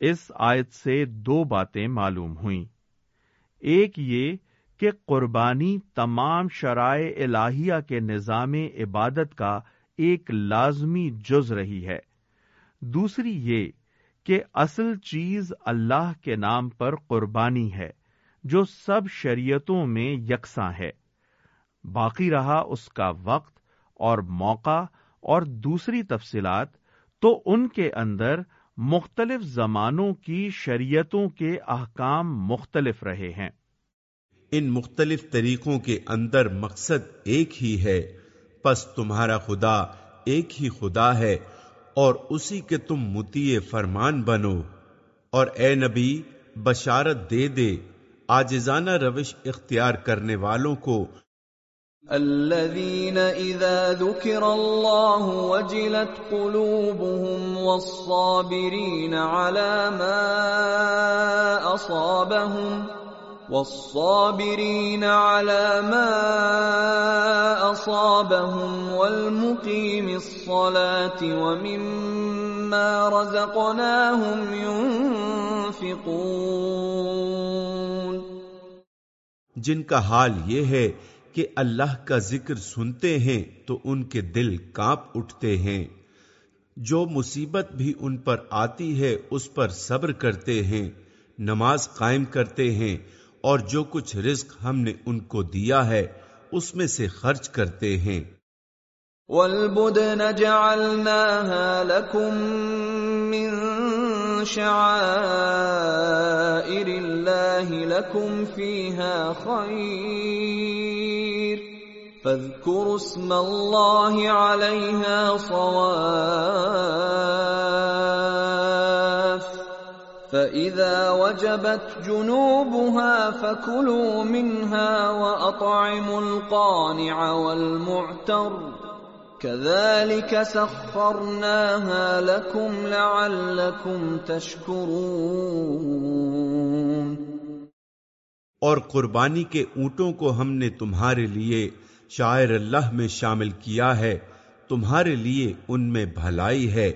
اس آیت سے دو باتیں معلوم ہوئیں۔ ایک یہ کہ قربانی تمام شرائع الہیہ کے نظام عبادت کا ایک لازمی جز رہی ہے۔ دوسری یہ کہ اصل چیز اللہ کے نام پر قربانی ہے، جو سب شریعتوں میں یکساں ہے۔ باقی رہا اس کا وقت اور موقع اور دوسری تفصیلات تو ان کے اندر مختلف زمانوں کی شریعتوں کے احکام مختلف رہے ہیں۔ ان مختلف طریقوں کے اندر مقصد ایک ہی ہے، پس تمہارا خدا ایک ہی خدا ہے اور اسی کے تم متی فرمان بنو اور اے نبی، بشارت دے دے آجزانہ روش اختیار کرنے والوں کو۔ الذين اذا ذكر الله وجلت قلوبهم والصابرين على ما اصابهم والصابرين على ما اصابهم والمقيم الصلاه ومما رزقناهم ينفقون جن کا حال یہ ہے کہ اللہ کا ذکر سنتے ہیں تو ان کے دل کانپ اٹھتے ہیں۔ جو مصیبت بھی ان پر آتی ہے اس پر صبر کرتے ہیں، نماز قائم کرتے ہیں اور جو کچھ رزق ہم نے ان کو دیا ہے، اس میں سے خرچ کرتے ہیں۔ وَالْبُدْنَ جَعَلْنَاهَا لَكُم مِّن شَعَائِرِ اللَّهِ لَكُمْ فِيهَا خَيْرٌ فَاذْكُرُوا اسْمَ اللَّهِ عَلَيْهَا صَوَافَ فَإِذَا وَجَبَتْ جُنُوبُهَا فَكُلُوا مِنْهَا وَأَطْعِمُوا الْقَانِعَ وَالْمُعْتَرَّ كَذَلِكَ سَخَّرْنَاهَا لَكُمْ لَعَلَّكُمْ تَشْكُرُونَ اور قربانی کے اونٹوں کو ہم نے تمہارے لیے شاعر اللہ میں شامل کیا ہے، تمہارے لیے ان میں بھلائی ہے،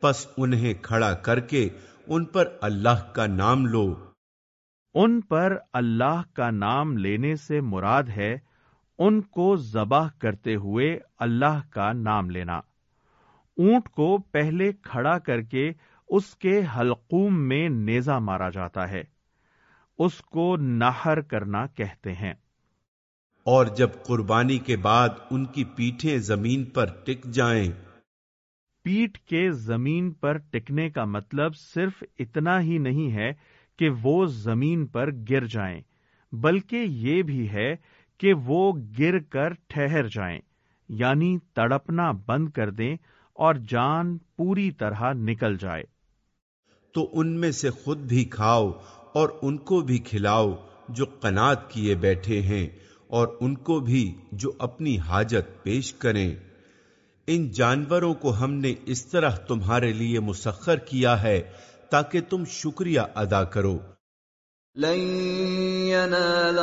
پس انہیں کھڑا کر کے ان پر اللہ کا نام لو۔ ان پر اللہ کا نام لینے سے مراد ہے ان کو ذبح کرتے ہوئے اللہ کا نام لینا۔ اونٹ کو پہلے کھڑا کر کے اس کے حلقوم میں نیزا مارا جاتا ہے۔ اس کو نہر کرنا کہتے ہیں۔ اور جب قربانی کے بعد ان کی پیٹھیں زمین پر ٹک جائیں پیٹ کے زمین پر ٹکنے کا مطلب صرف اتنا ہی نہیں ہے کہ وہ زمین پر گر جائیں، بلکہ یہ بھی ہے کہ وہ گر کر ٹھہر جائیں یعنی تڑپنا بند کر دیں اور جان پوری طرح نکل جائے۔ تو ان میں سے خود بھی کھاؤ اور ان کو بھی کھلاؤ جو قنات کیے بیٹھے ہیں اور ان کو بھی جو اپنی حاجت پیش کریں۔ ان جانوروں کو ہم نے اس طرح تمہارے لیے مسخر کیا ہے تاکہ تم شکریہ ادا کرو۔ لن ينال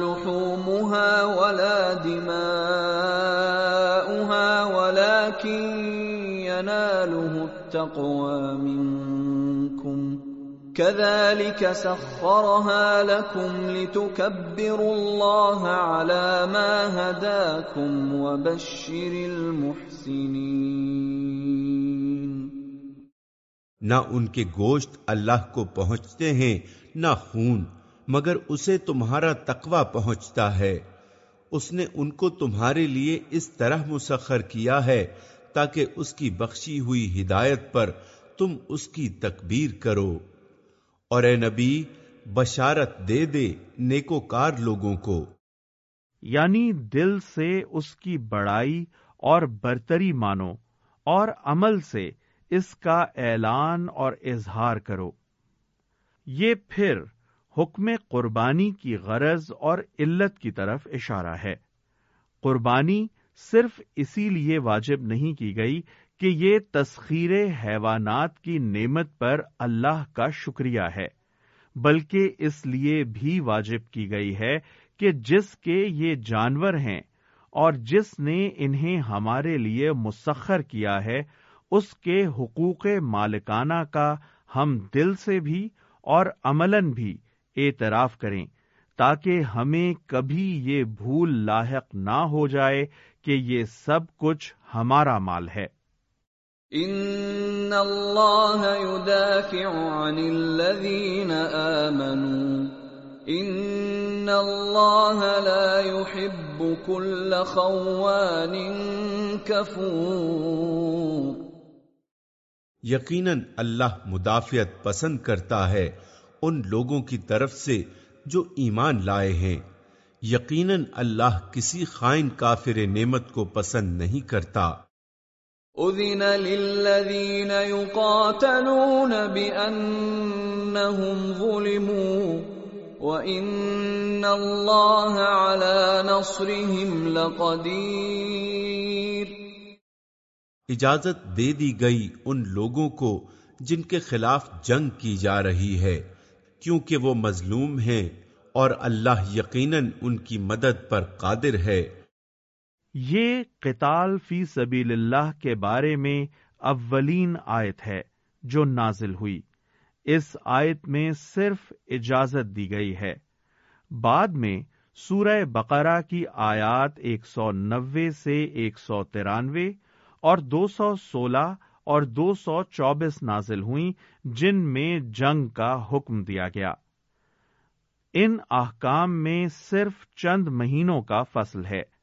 لحومها ولا دماؤها، ولكن يناله التقوى منكم كذلك سخرها لكم لتكبروا الله على ما هداكم وبشر المحسنين نہ ان کے گوشت اللہ کو پہنچتے ہیں، نہ خون، مگر اسے تمہارا تقوی پہنچتا ہے۔ اس نے ان کو تمہارے لیے اس طرح مسخر کیا ہے تاکہ اس کی بخشی ہوئی ہدایت پر تم اس کی تکبیر کرو۔ اور اے نبی، بشارت دے دے نیکوکار لوگوں کو۔ یعنی دل سے اس کی بڑائی اور برتری مانو اور عمل سے اس کا اعلان اور اظہار کرو۔ یہ پھر حکم قربانی کی غرض اور علت کی طرف اشارہ ہے۔ قربانی صرف اسی لیے واجب نہیں کی گئی کہ یہ تسخیر حیوانات کی نعمت پر اللہ کا شکریہ ہے، بلکہ اس لیے بھی واجب کی گئی ہے کہ جس کے یہ جانور ہیں اور جس نے انہیں ہمارے لیے مسخر کیا ہے، اس کے حقوق مالکانہ کا ہم دل سے بھی اور عملاً بھی اعتراف کریں، تاکہ ہمیں کبھی یہ بھول لاحق نہ ہو جائے کہ یہ سب کچھ ہمارا مال ہے۔ ان اللہ يدافع عن الذین آمنوا ان اللہ لا يحب كل خوان کفور یقیناً اللہ مدافعت پسند کرتا ہے ان لوگوں کی طرف سے جو ایمان لائے ہیں۔ یقیناً اللہ کسی خائن کافر نعمت کو پسند نہیں کرتا۔ اذن للذین یقاتلون بأنہم ظلموا وَإِنَّ اللَّهَ عَلَى نَصْرِهِمْ لَقَدِيرٌ اجازت دے دی گئی ان لوگوں کو جن کے خلاف جنگ کی جا رہی ہے، کیونکہ وہ مظلوم ہیں اور اللہ یقیناً ان کی مدد پر قادر ہے۔ یہ قتال فی سبیل اللہ کے بارے میں اولین آیت ہے جو نازل ہوئی۔ اس آیت میں صرف اجازت دی گئی ہے۔ بعد میں سورہ بقرہ کی آیات ایک سو نوے سے ایک سو ترانوے اور دو سو سولہ اور دو سو چوبیس نازل ہوئیں، جن میں جنگ کا حکم دیا گیا۔ ان احکام میں صرف چند مہینوں کا فصل ہے۔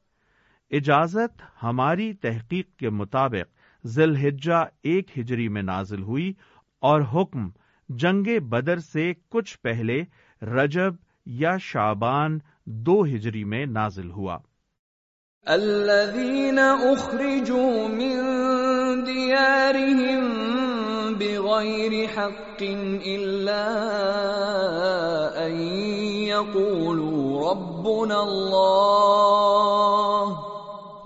اجازت ہماری تحقیق کے مطابق ذیل ایک ہجری میں نازل ہوئی اور حکم جنگ بدر سے کچھ پہلے رجب یا شابان دو ہجری میں نازل ہوا۔ الذين اخرجوا من ديارهم بغير حق الا ان يقولوا ربنا الله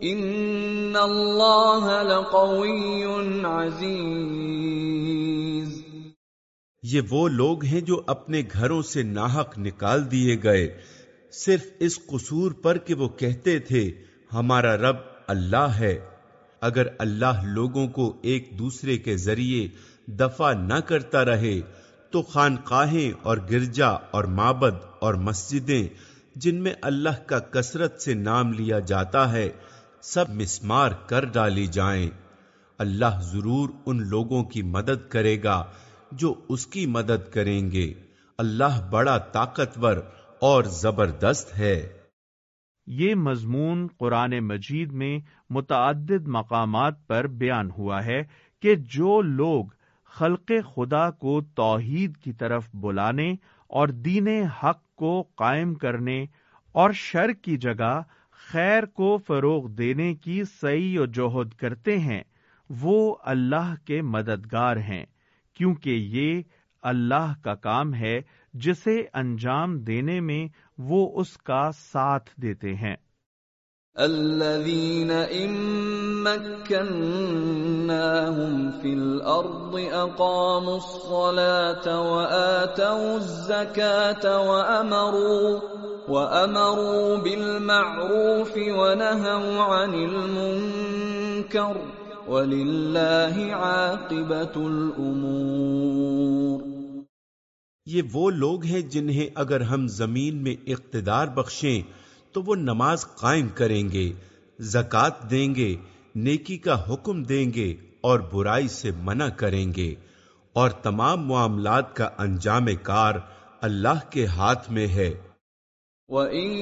ان الله لقوي عزيز۔ یہ وہ لوگ ہیں جو اپنے گھروں سے ناحق نکال دیے گئے۔ صرف اس قصور پر کہ وہ کہتے تھے، ہمارا رب اللہ ہے۔ اگر اللہ لوگوں کو ایک دوسرے کے ذریعے دفع نہ کرتا رہے، تو خانقاہیں اور گرجا اور مابد اور مسجدیں، جن میں اللہ کا کثرت سے نام لیا جاتا ہے سب مسمار کر ڈالی جائیں۔ اللہ ضرور ان لوگوں کی مدد کرے گا جو اس کی مدد کریں گے۔ اللہ بڑا طاقتور اور زبردست ہے۔ یہ مضمون قرآن مجید میں متعدد مقامات پر بیان ہوا ہے کہ جو لوگ خلق خدا کو توحید کی طرف بلانے اور دین حق کو قائم کرنے اور شر کی جگہ خیر کو فروغ دینے کی صحیح و جوہد کرتے ہیں، وہ اللہ کے مددگار ہیں، کیونکہ یہ اللہ کا کام ہے، جسے انجام دینے میں وہ اس کا ساتھ دیتے ہیں۔ الذين ان مكناهم في الارض اقاموا الصلاه واتوا الزكاه وامروا وامروا بالمعروف ونهوا عن المنكر وَلِلَّهِ عَاقِبَةُ الْأُمُورِ یہ وہ لوگ ہیں جنہیں اگر ہم زمین میں اقتدار بخشیں تو وہ نماز قائم کریں گے زکوٰۃ دیں گے نیکی کا حکم دیں گے اور برائی سے منع کریں گے۔ اور تمام معاملات کا انجام کار اللہ کے ہاتھ میں ہے۔ وَإِن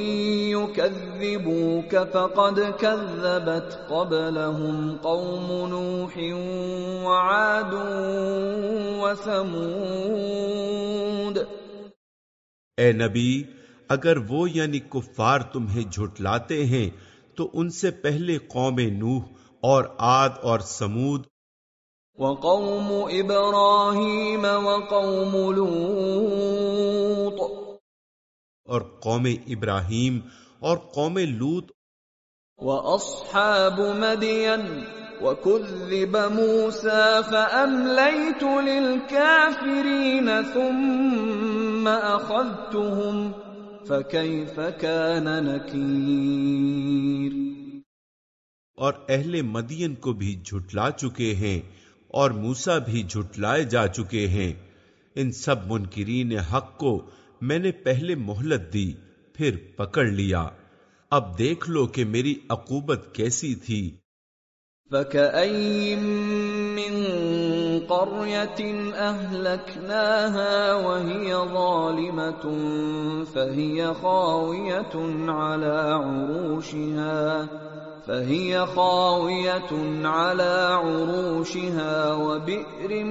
يُكَذِّبُوكَ فَقَدْ كَذَّبَتْ قَبْلَهُمْ قَوْمُ نُوحٍ وَعَادٌ وَثَمُودَ۔ اے نبی اگر وہ یعنی کفار تمہیں جھٹلاتے ہیں تو ان سے پہلے قوم نوح اور آد اور سمود۔ وقوم ابراہیم وقوم لوط۔ اور قوم ابراہیم اور قوم لوط۔ واصحاب مدین۔ وكذب موسى فأمليت للكافرين ثم أخذتهم فكيف كان نكير اور اہل مدین کو بھی جھٹلا چکے ہیں اور موسا بھی جھٹلائے جا چکے ہیں۔ ان سب منکرین حق کو میں نے پہلے مہلت دی پھر پکڑ لیا۔ اب دیکھ لو کہ میری عقوبت کیسی تھی۔ فكأي من قرية أهلكناها وهي ظالمة فهي خاوية على عروشها، فهي خاوية على عروشها وبئر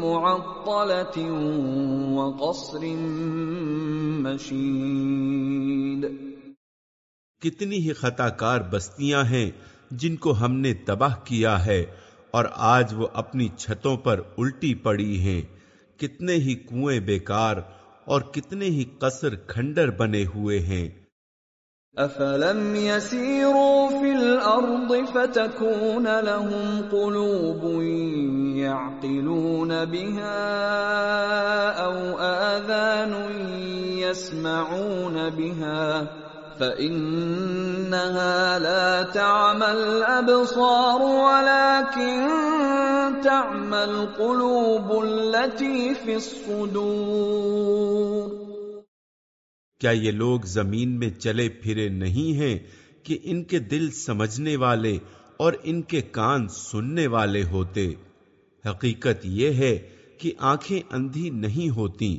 معطلة وقصر مشيد. کتنی ہی خطا کار بستیاں ہیں جن کو ہم نے تباہ کیا ہے اور آج وہ اپنی چھتوں پر الٹی پڑی ہیں۔ کتنے ہی کنویں بیکار اور کتنے ہی قصر کھنڈر بنے ہوئے ہیں۔ افلم يسيروا في الارض فتكون لهم قلوب يعقلون بها او اذان يسمعون بها فإنها لا تعمى الأبصار ولكن تعمى القلوب التي في الصدور کیا یہ لوگ زمین میں چلے پھرے نہیں ہیں کہ ان کے دل سمجھنے والے اور ان کے کان سننے والے ہوتے؟ حقیقت یہ ہے کہ آنکھیں اندھی نہیں ہوتی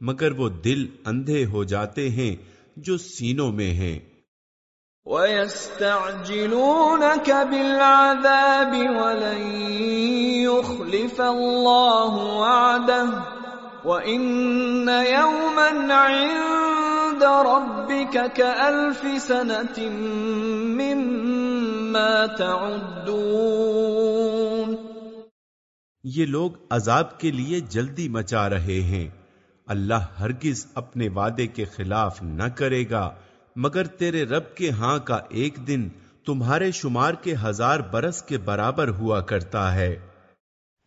مگر وہ دل اندھے ہو جاتے ہیں جو سینوں میں ہیں۔ وَيَسْتَعْجِلُونَكَ بِالْعَذَابِ وَلَن يُخْلِفَ اللَّهُ وَعْدَهُ وَإِنَّ يَوْمًا عِندَ رَبِّكَ كَأَلْفِ سَنَةٍ مِّمَّا تَعُدُّونَ۔ یہ لوگ عذاب کے لیے جلدی مچا رہے ہیں۔ اللہ ہرگز اپنے وعدے کے خلاف نہ کرے گا، مگر تیرے رب کے ہاں کا ایک دن تمہارے شمار کے ہزار برس کے برابر ہوا کرتا ہے۔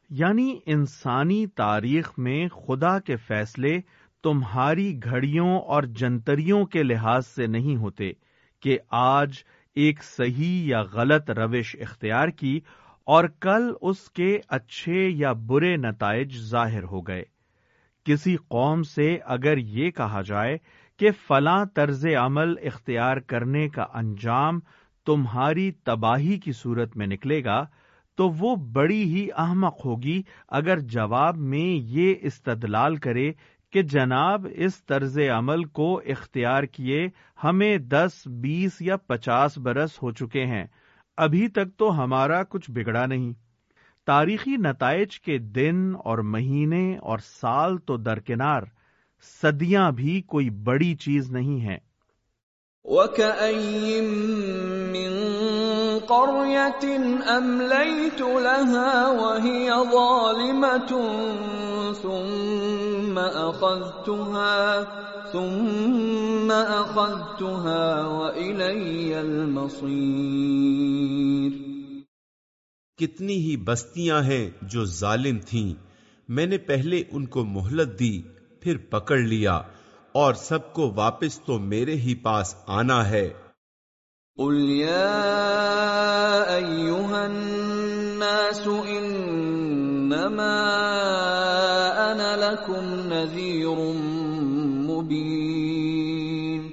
یعنی انسانی تاریخ میں خدا کے فیصلے تمہاری گھڑیوں اور جنتریوں کے لحاظ سے نہیں ہوتے کہ آج ایک صحیح یا غلط روش اختیار کی اور کل اس کے اچھے یا برے نتائج ظاہر ہو گئے۔ کسی قوم سے اگر یہ کہا جائے کہ فلاں طرز عمل اختیار کرنے کا انجام تمہاری تباہی کی صورت میں نکلے گا، تو وہ بڑی ہی احمق ہوگی اگر جواب میں یہ استدلال کرے کہ جناب اس طرز عمل کو اختیار کیے ہمیں دس، بیس یا پچاس برس ہو چکے ہیں، ابھی تک تو ہمارا کچھ بگڑا نہیں۔ تاریخی نتائج کے دن اور مہینے اور سال تو درکنار، صدیاں بھی کوئی بڑی چیز نہیں ہے۔ وَكَأَيِّن مِّن قَرْيَةٍ أَمْلَيْتُ لَهَا وَهِيَ ظَالِمَةٌ ثُمَّ أَخَذْتُهَا ثُمَّ أَخَذْتُهَا وَإِلَيَّ الْمَصِيرُ کتنی ہی بستیاں ہیں جو ظالم تھیں۔ میں نے پہلے ان کو مہلت دی پھر پکڑ لیا اور سب کو واپس تو میرے ہی پاس آنا ہے۔ قل الناس انما انا لكم نذير مبين۔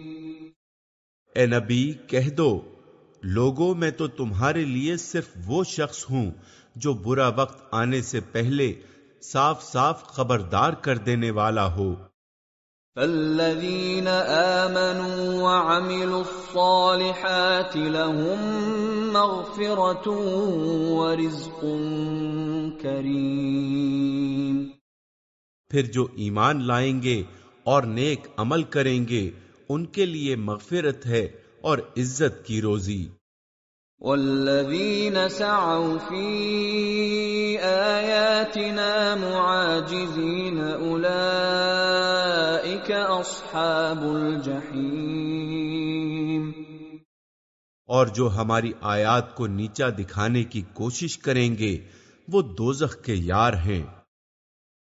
اے نبی کہہ دو لوگوں میں تو تمہارے لیے صرف وہ شخص ہوں جو برا وقت آنے سے پہلے صاف صاف خبردار کر دینے والا ہو۔ فالذین آمنوا وعملوا الصالحات لهم مغفرت ورزق کریم پھر جو ایمان لائیں گے اور نیک عمل کریں گے ان کے لیے مغفرت ہے اور عزت کی روزی۔ والذین سعوا فی آیاتنا معاجزین اولئک اصحاب الجحیم اور جو ہماری آیات کو نیچا دکھانے کی کوشش کریں گے وہ دوزخ کے یار ہیں۔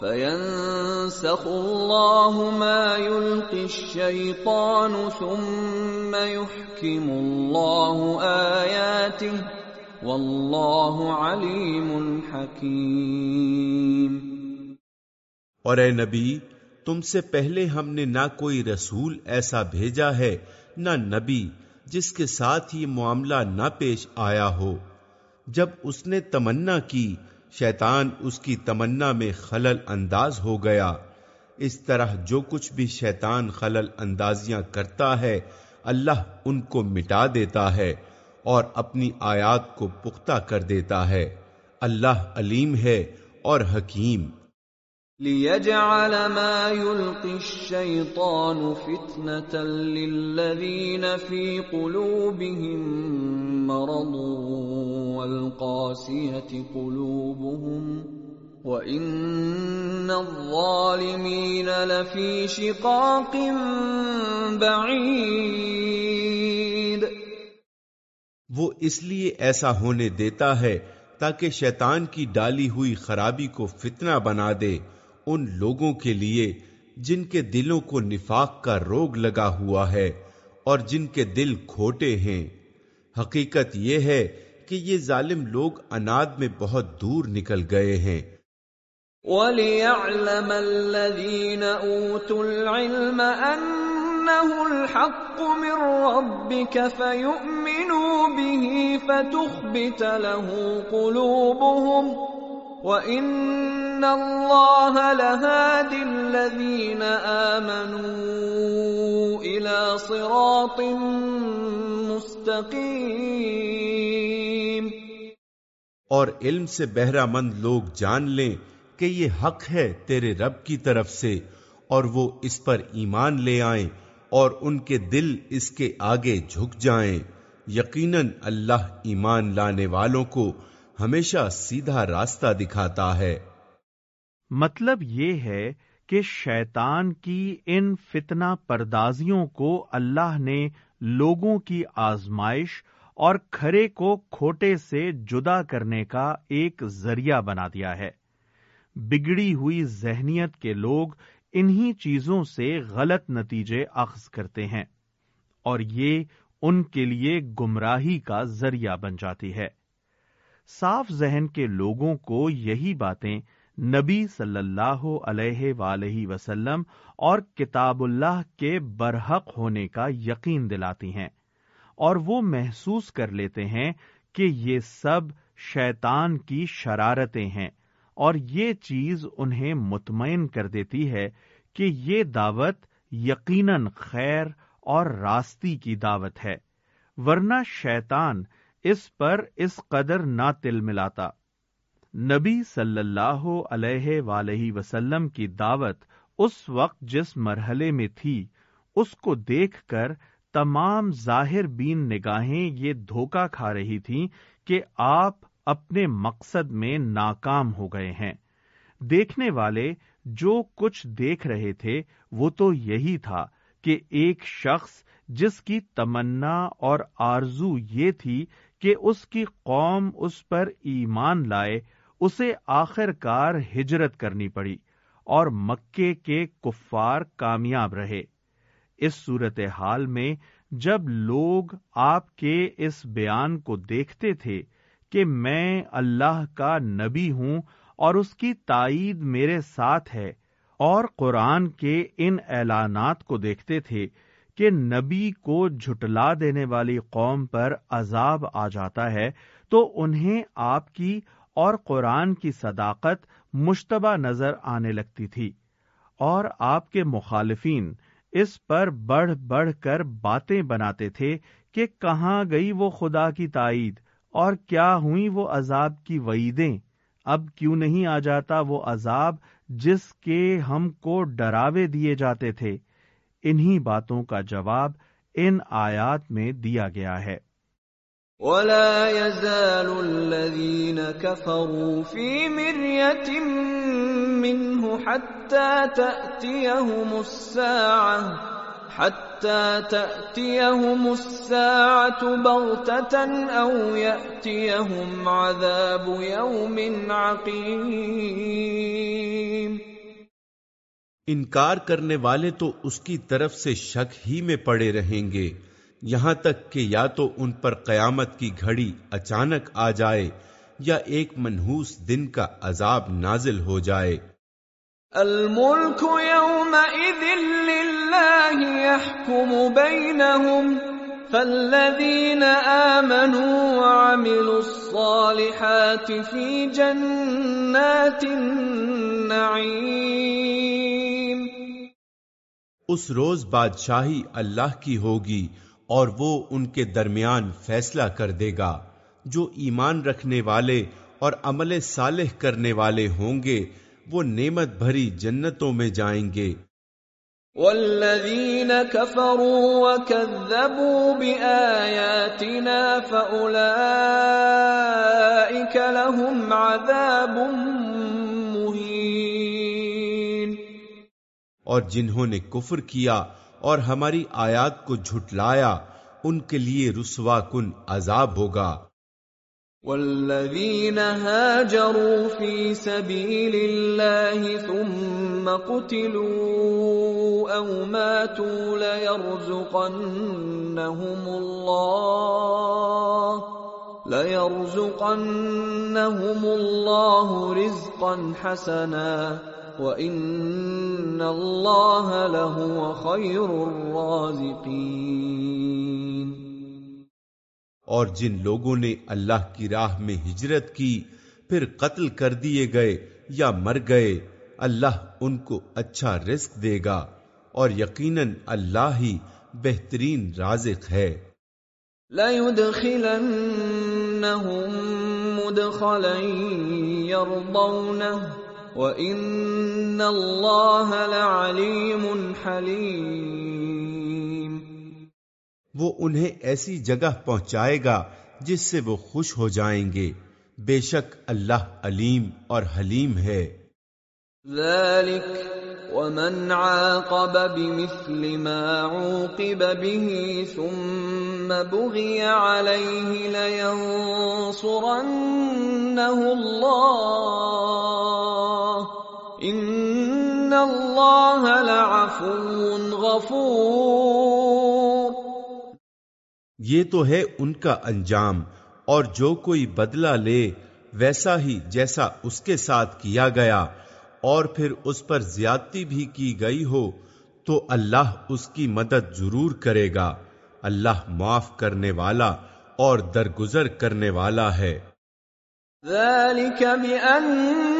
فينسخ الله ما يلقي الشيطان ثم يحكم الله آياته والله عليم حكيم۔ اور اے نبی، تم سے پہلے ہم نے نہ کوئی رسول ایسا بھیجا ہے، نہ نبی، جس کے ساتھ یہ معاملہ نہ پیش آیا ہو۔ جب اس نے تمنا کی شیطان اس کی تمنا میں خلل انداز ہو گیا۔ اس طرح جو کچھ بھی شیطان خلل اندازیاں کرتا ہے، اللہ ان کو مٹا دیتا ہے اور اپنی آیات کو پختہ کر دیتا ہے۔ اللہ علیم ہے اور حکیم۔ لِيَجْعَلَ مَا يُلْقِي الشَّيْطَانُ فِتْنَةً لِلَّذِينَ فِي قُلُوبِهِم مَّرَضٌ وَالْقَاسِيَةِ قُلُوبُهُمْ وَإِنَّ الظَّالِمِينَ لَفِي شِقَاقٍ بَعِيدٍ وہ اس لیے ایسا ہونے دیتا ہے تاکہ شیطان کی ڈالی ہوئی خرابی کو فتنہ بنا دے۔ ان لوگوں کے لیے جن کے دلوں کو نفاق کا روگ لگا ہوا ہے اور جن کے دل کھوٹے ہیں۔ حقیقت یہ ہے کہ یہ ظالم لوگ اناد میں بہت دور نکل گئے ہیں۔ وَلِيَعْلَمَ الَّذِينَ أُوتُوا الْعِلْمَ أَنَّهُ الْحَقُّ مِنْ رَبِّكَ فَيُؤْمِنُوا بِهِ فَتُخْبِتَ لَهُ قُلُوبُهُمْ وَإِنَّ اللَّهَ لَهَادِ الَّذِينَ آمَنُوا إِلَى صِرَاطٍ مُسْتَقِيمٍ اور علم سے بہرہ مند لوگ جان لیں کہ یہ حق ہے تیرے رب کی طرف سے اور وہ اس پر ایمان لے آئیں اور ان کے دل اس کے آگے جھک جائیں۔ یقیناً اللہ ایمان لانے والوں کو ہمیشہ سیدھا راستہ دکھاتا ہے۔ مطلب یہ ہے کہ شیطان کی ان فتنہ پردازیوں کو اللہ نے لوگوں کی آزمائش اور کھرے کو کھوٹے سے جدا کرنے کا ایک ذریعہ بنا دیا ہے۔ بگڑی ہوئی ذہنیت کے لوگ انہی چیزوں سے غلط نتیجے اخذ کرتے ہیں اور یہ ان کے لیے گمراہی کا ذریعہ بن جاتی ہے۔ صاف ذہن کے لوگوں کو یہی باتیں نبی صلی اللہ علیہ وآلہ وسلم اور کتاب اللہ کے برحق ہونے کا یقین دلاتی ہیں اور وہ محسوس کر لیتے ہیں کہ یہ سب شیطان کی شرارتیں ہیں اور یہ چیز انہیں مطمئن کر دیتی ہے کہ یہ دعوت یقیناً خیر اور راستی کی دعوت ہے، ورنہ شیطان اس پر اس قدر نہ تل ملاتا۔ نبی صلی اللہ علیہ وآلہ وسلم کی دعوت اس وقت جس مرحلے میں تھی، اس کو دیکھ کر تمام ظاہر بین نگاہیں یہ دھوکا کھا رہی تھیں کہ آپ اپنے مقصد میں ناکام ہو گئے ہیں۔ دیکھنے والے جو کچھ دیکھ رہے تھے، وہ تو یہی تھا کہ ایک شخص جس کی تمنا اور آرزو یہ تھی کہ اس کی قوم اس پر ایمان لائے، اسے آخر کار ہجرت کرنی پڑی اور مکے کے کفار کامیاب رہے۔ اس صورت حال میں جب لوگ آپ کے اس بیان کو دیکھتے تھے کہ میں اللہ کا نبی ہوں اور اس کی تائید میرے ساتھ ہے اور قرآن کے ان اعلانات کو دیکھتے تھے کہ نبی کو جھٹلا دینے والی قوم پر عذاب آ جاتا ہے، تو انہیں آپ کی اور قرآن کی صداقت مشتبہ نظر آنے لگتی تھی۔ اور آپ کے مخالفین اس پر بڑھ بڑھ کر باتیں بناتے تھے کہ کہاں گئی وہ خدا کی تائید اور کیا ہوئی وہ عذاب کی وعیدیں۔ اب کیوں نہیں آ جاتا وہ عذاب جس کے ہم کو ڈراوے دیے جاتے تھے؟ انہی باتوں کا جواب ان آیات میں دیا گیا ہے۔ ولا يزال الذين كفروا في مرية منه حتى تأتيهم الساعة، حتى تأتيهم الساعة بغتة أو يأتيهم عذاب يوم عقيم انکار کرنے والے تو اس کی طرف سے شک ہی میں پڑے رہیں گے۔ یہاں تک کہ یا تو ان پر قیامت کی گھڑی اچانک آ جائے یا ایک منحوس دن کا عذاب نازل ہو جائے۔ الملك يومئذ لله يحكم بينهم فالذين آمنوا وعملوا الصالحات في جنات النعيم اس روز بادشاہی اللہ کی ہوگی اور وہ ان کے درمیان فیصلہ کر دے گا۔ جو ایمان رکھنے والے اور عمل صالح کرنے والے ہوں گے، وہ نعمت بھری جنتوں میں جائیں گے۔ والذین كفروا وكذبوا بآیاتنا فأولئك لهم عذاب اور جنہوں نے کفر کیا اور ہماری آیات کو جھٹلایا، ان کے لیے رسوا کن عذاب ہوگا۔ والذین هاجروا في سبيل الله ثم قتلوا او ماتوا ليرزقنهم الله ليرزقنهم الله رزقا حسنا۔ وان الله لهو خير الرازقين اور جن لوگوں نے اللہ کی راہ میں ہجرت کی پھر قتل کر دیے گئے یا مر گئے اللہ ان کو اچھا رزق دے گا اور یقیناً اللہ ہی بہترین رازق ہے۔ لَيُدْخِلَنَّهُمْ مُدْخَلًا يَرْضَوْنَهُ وَإِنَّ اللَّهَ لَعَلِيمٌ حَلِيمٌ وہ انہیں ایسی جگہ پہنچائے گا جس سے وہ خوش ہو جائیں گے۔ بے شک اللہ علیم اور حلیم ہے۔ ذلك ومن عاقب بمثل ما عوقب به ثم بغي عليه لينصرنه الله ان الله لعفو غفور۔ یہ تو ہے ان کا انجام اور جو کوئی بدلہ لے ویسا ہی جیسا اس کے ساتھ کیا گیا اور پھر اس پر زیادتی بھی کی گئی ہو تو اللہ اس کی مدد ضرور کرے گا۔ اللہ معاف کرنے والا اور درگزر کرنے والا ہے۔ ذلك بأن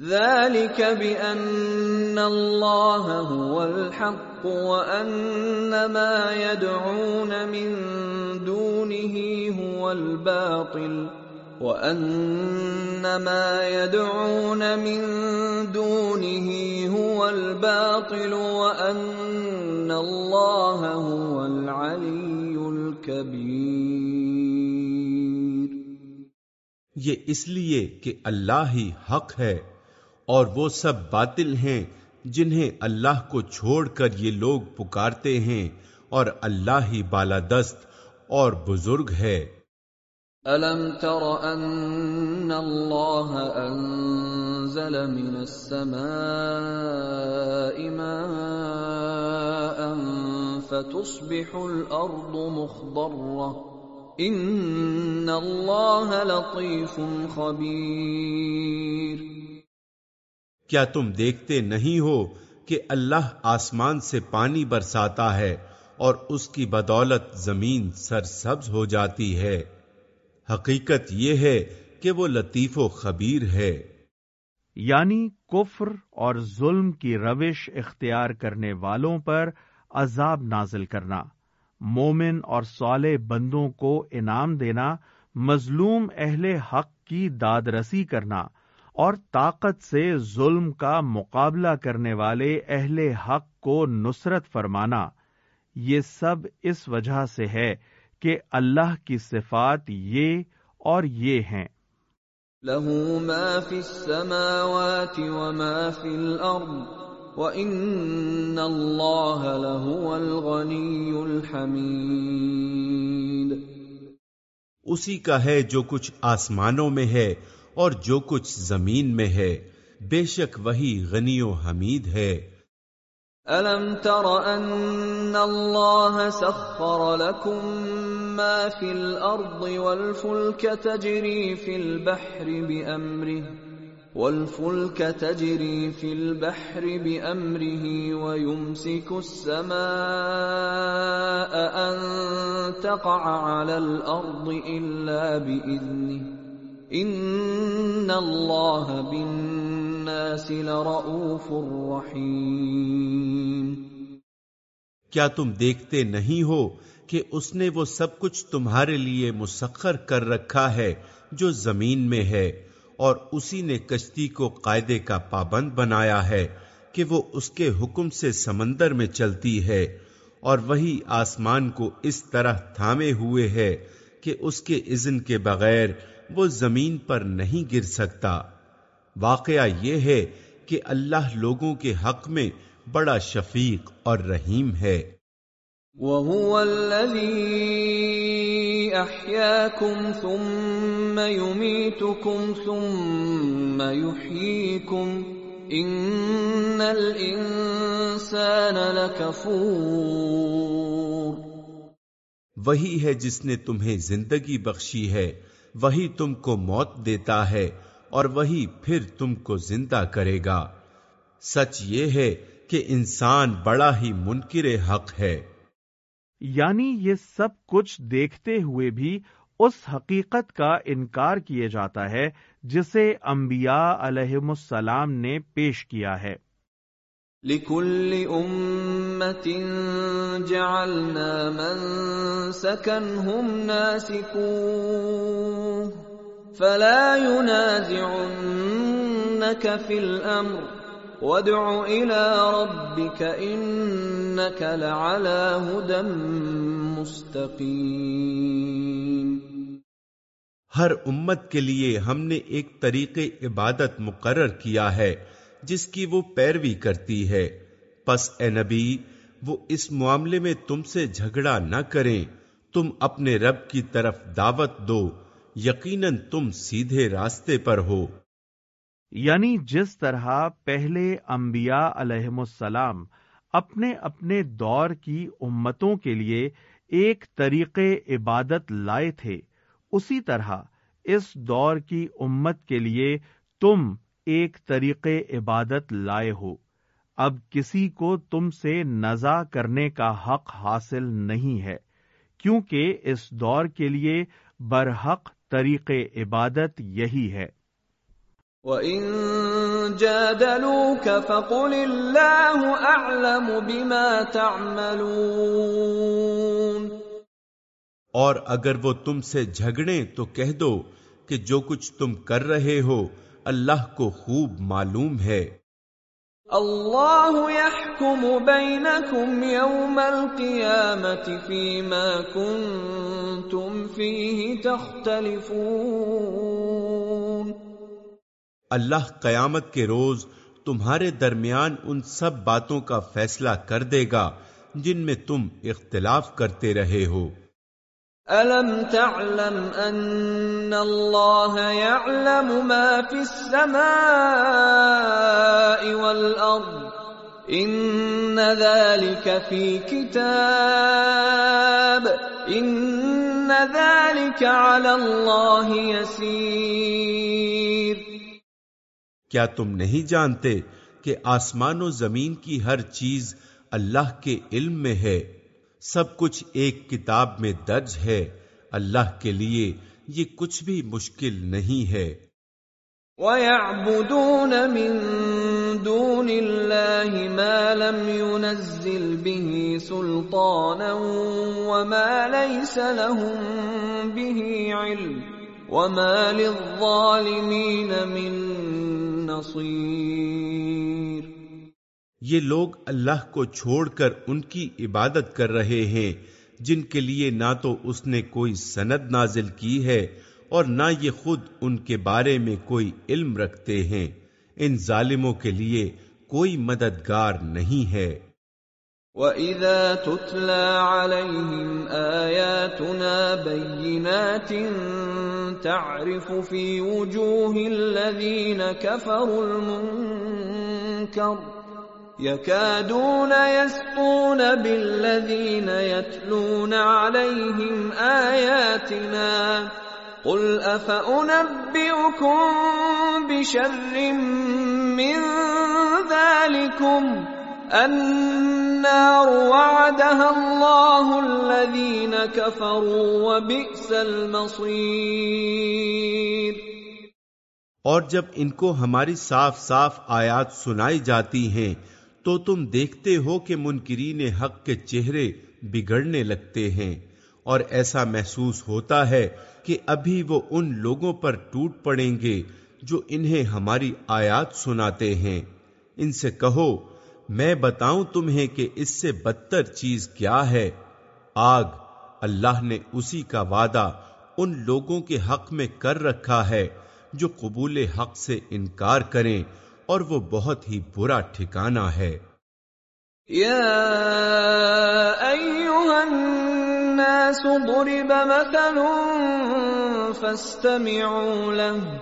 ذلك بأن الله هو الحق وأن ما يدعون من دونه هو الباطل وأن ما يدعون من دونه هو الباطل وأن الله هو العلي الكبير یہ اس لیے کہ اللہ ہی حق ہے اور وہ سب باطل ہیں جنہیں اللہ کو چھوڑ کر یہ لوگ پکارتے ہیں اور اللہ ہی بالادست اور بزرگ ہے۔ أَلَمْ تَرَ أَنَّ اللَّهَ أَنزَلَ مِنَ السَّمَاءِ مَاءً فَتُصْبِحُ الْأَرْضُ مُخْضَرَّةً إِنَّ اللَّهَ لَطِيفٌ خَبِيرٌ کیا تم دیکھتے نہیں ہو کہ اللہ آسمان سے پانی برساتا ہے اور اس کی بدولت زمین سرسبز ہو جاتی ہے؟ حقیقت یہ ہے کہ وہ لطیف و خبیر ہے۔ یعنی کفر اور ظلم کی روش اختیار کرنے والوں پر عذاب نازل کرنا، مومن اور صالح بندوں کو انعام دینا، مظلوم اہل حق کی داد رسی کرنا اور طاقت سے ظلم کا مقابلہ کرنے والے اہل حق کو نصرت فرمانا یہ سب اس وجہ سے ہے کہ اللہ کی صفات یہ اور یہ ہیں۔ له ما في السماوات وما في الأرض وإن الله لهو الغني الحميد۔ اسی کا ہے جو کچھ آسمانوں میں ہے اور جو کچھ زمین میں ہے، بے شک وہی غنی و حمید ہے۔ أَلَمْ تَرَ أَنَّ اللَّهَ سَخَّرَ لَكُم مَّا فِي الْأَرْضِ وَالْفُلْكَ تَجْرِي فِي الْبَحْرِ بِأَمْرِهِ، والفلك تجري في البحر بأمره ويمسك السماء أن تقع على الأرض إلا بإذنه۔ إن الله بالناس لرؤوف رحيم۔ کیا تم دیکھتے نہیں ہو کہ اس نے وہ سب کچھ تمہارے لیے مسخر کر رکھا ہے جو زمین میں ہے، اور اسی نے کشتی کو قاعدے کا پابند بنایا ہے کہ وہ اس کے حکم سے سمندر میں چلتی ہے، اور وہی آسمان کو اس طرح تھامے ہوئے ہے کہ اس کے اذن کے بغیر وہ زمین پر نہیں گر سکتا۔ واقعہ یہ ہے کہ اللہ لوگوں کے حق میں بڑا شفیق اور رحیم ہے۔ وَهُوَ الَّذِي أَحْيَاكُمْ ثُمَّ يُمِيتُكُمْ ثُمَّ يُحْيِيكُمْ إِنَّ الْإِنسَانَ لَكَفُورٌ۔ وہی ہے جس نے تمہیں زندگی بخشی ہے۔ وہی تم کو موت دیتا ہے اور وہی پھر تم کو زندہ کرے گا۔ سچ یہ ہے کہ انسان بڑا ہی منکر حق ہے۔ یعنی یہ سب کچھ دیکھتے ہوئے بھی اس حقیقت کا انکار کیے جاتا ہے جسے انبیاء علیہ السلام نے پیش کیا ہے۔ لِكُلِّ أُمَّةٍ جَعَلْنَا مَنْسَكًا هُمْ نَاسِكُوهُ فَلَا يُنَازِعُنَّكَ فِي الْأَمْرِ وَادْعُ إِلَى رَبِّكَ إِنَّكَ لَعَلَى هُدًى مُسْتَقِيمٍ ہر امت کے لیے ہم نے ایک طریق عبادت مقرر کیا ہے۔ جس کی وہ پیروی کرتی ہے۔ پس اے نبی، وہ اس معاملے میں تم سے جھگڑا نہ کریں۔ تم اپنے رب کی طرف دعوت دو۔ یقیناً تم سیدھے راستے پر ہو۔ یعنی جس طرح پہلے انبیاء علیہ السلام اپنے اپنے دور کی امتوں کے لیے ایک طریق عبادت لائے تھے، اسی طرح اس دور کی امت کے لیے تم ایک طریق عبادت لائے ہو۔ اب کسی کو تم سے نزا کرنے کا حق حاصل نہیں ہے کیونکہ اس دور کے لیے برحق طریق عبادت یہی ہے۔ وَإِن جَادَلُوكَ فَقُلِ اللَّهُ أَعْلَمُ بِمَا تَعْمَلُونَ۔ اور اگر وہ تم سے جھگڑیں تو کہہ دو کہ جو کچھ تم کر رہے ہو اللہ کو خوب معلوم ہے۔ اللہ يحكم بينكم يوم القيامة فيما كنتم فيه تختلفون۔ اللہ قیامت کے روز تمہارے درمیان ان سب باتوں کا فیصلہ کر دے گا جن میں تم اختلاف کرتے رہے ہو۔ الم تعلم ان اللہ يعلم ما في السماء والارض ان ذلك في كتاب ان ذلك على الله يسير کیا تم نہیں جانتے کہ آسمان و زمین کی ہر چیز اللہ کے علم میں ہے؟ سب کچھ ایک کتاب میں درج ہے۔ اللہ کے لیے یہ کچھ بھی مشکل نہیں ہے۔ وَيَعْبُدُونَ مِن دُونِ اللَّهِ مَا لَمْ يُنَزِّلْ بِهِ سُلْطَانًا وَمَا لَيْسَ لَهُم بِهِ عِلْمٌ وَمَا لِلظَّالِمِينَ مِن نَصِيرٍ یہ لوگ اللہ کو چھوڑ کر ان کی عبادت کر رہے ہیں، جن کے لیے نہ تو اس نے کوئی سند نازل کی ہے اور نہ یہ خود ان کے بارے میں کوئی علم رکھتے ہیں۔ ان ظالموں کے لیے کوئی مددگار نہیں ہے۔ وَإِذَا تُتْلَى عَلَيْهِمْ آيَاتُنَا بَيِّنَاتٍ تَعْرِفُ فِي وُجُوهِ الَّذِينَ كَفَرُوا الْمُنكَرُ يكادون يسقون بالذين يتلون عليهم آياتنا قل أفأنبئكم بشر من ذلكم النار وعدها الله الذين كفروا وبئس المصير اور جب ان کو ہماری صاف صاف آیات سنائی جاتی ہیں تو تم دیکھتے ہو کہ منکرین حق کے چہرے بگڑنے لگتے ہیں اور ایسا محسوس ہوتا ہے کہ ابھی وہ ان لوگوں پر ٹوٹ پڑیں گے جو انہیں ہماری آیات سناتے ہیں۔ ان سے کہو، میں بتاؤں تمہیں کہ اس سے بدتر چیز کیا ہے۔ آگ، اللہ نے اسی کا وعدہ ان لوگوں کے حق میں کر رکھا ہے جو قبول حق سے انکار کریں اور وہ بہت ہی برا ٹھکانہ ہے۔ یا ایوہا الناس ضرب مثل فاستمعوا له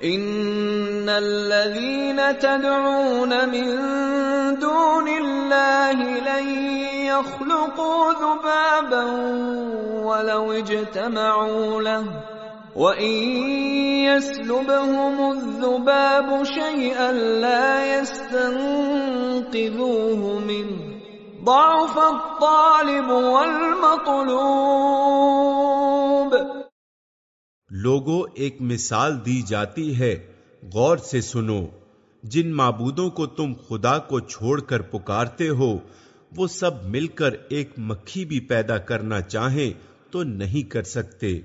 ان الذين تدعون من دون الله لن يخلقوا ذبابا ولو اجتمعوا له وَإِن يَسْلُبْهُمُ الذُّبَابُ شَيْئًا لَا يَسْتَنقِذُوهُ مِنْهُ ضَعْفَ الطَّالِبُ وَالْمَطْلُوبُ لوگوں ایک مثال دی جاتی ہے، غور سے سنو۔ جن معبودوں کو تم خدا کو چھوڑ کر پکارتے ہو، وہ سب مل کر ایک مکھی بھی پیدا کرنا چاہیں تو نہیں کر سکتے۔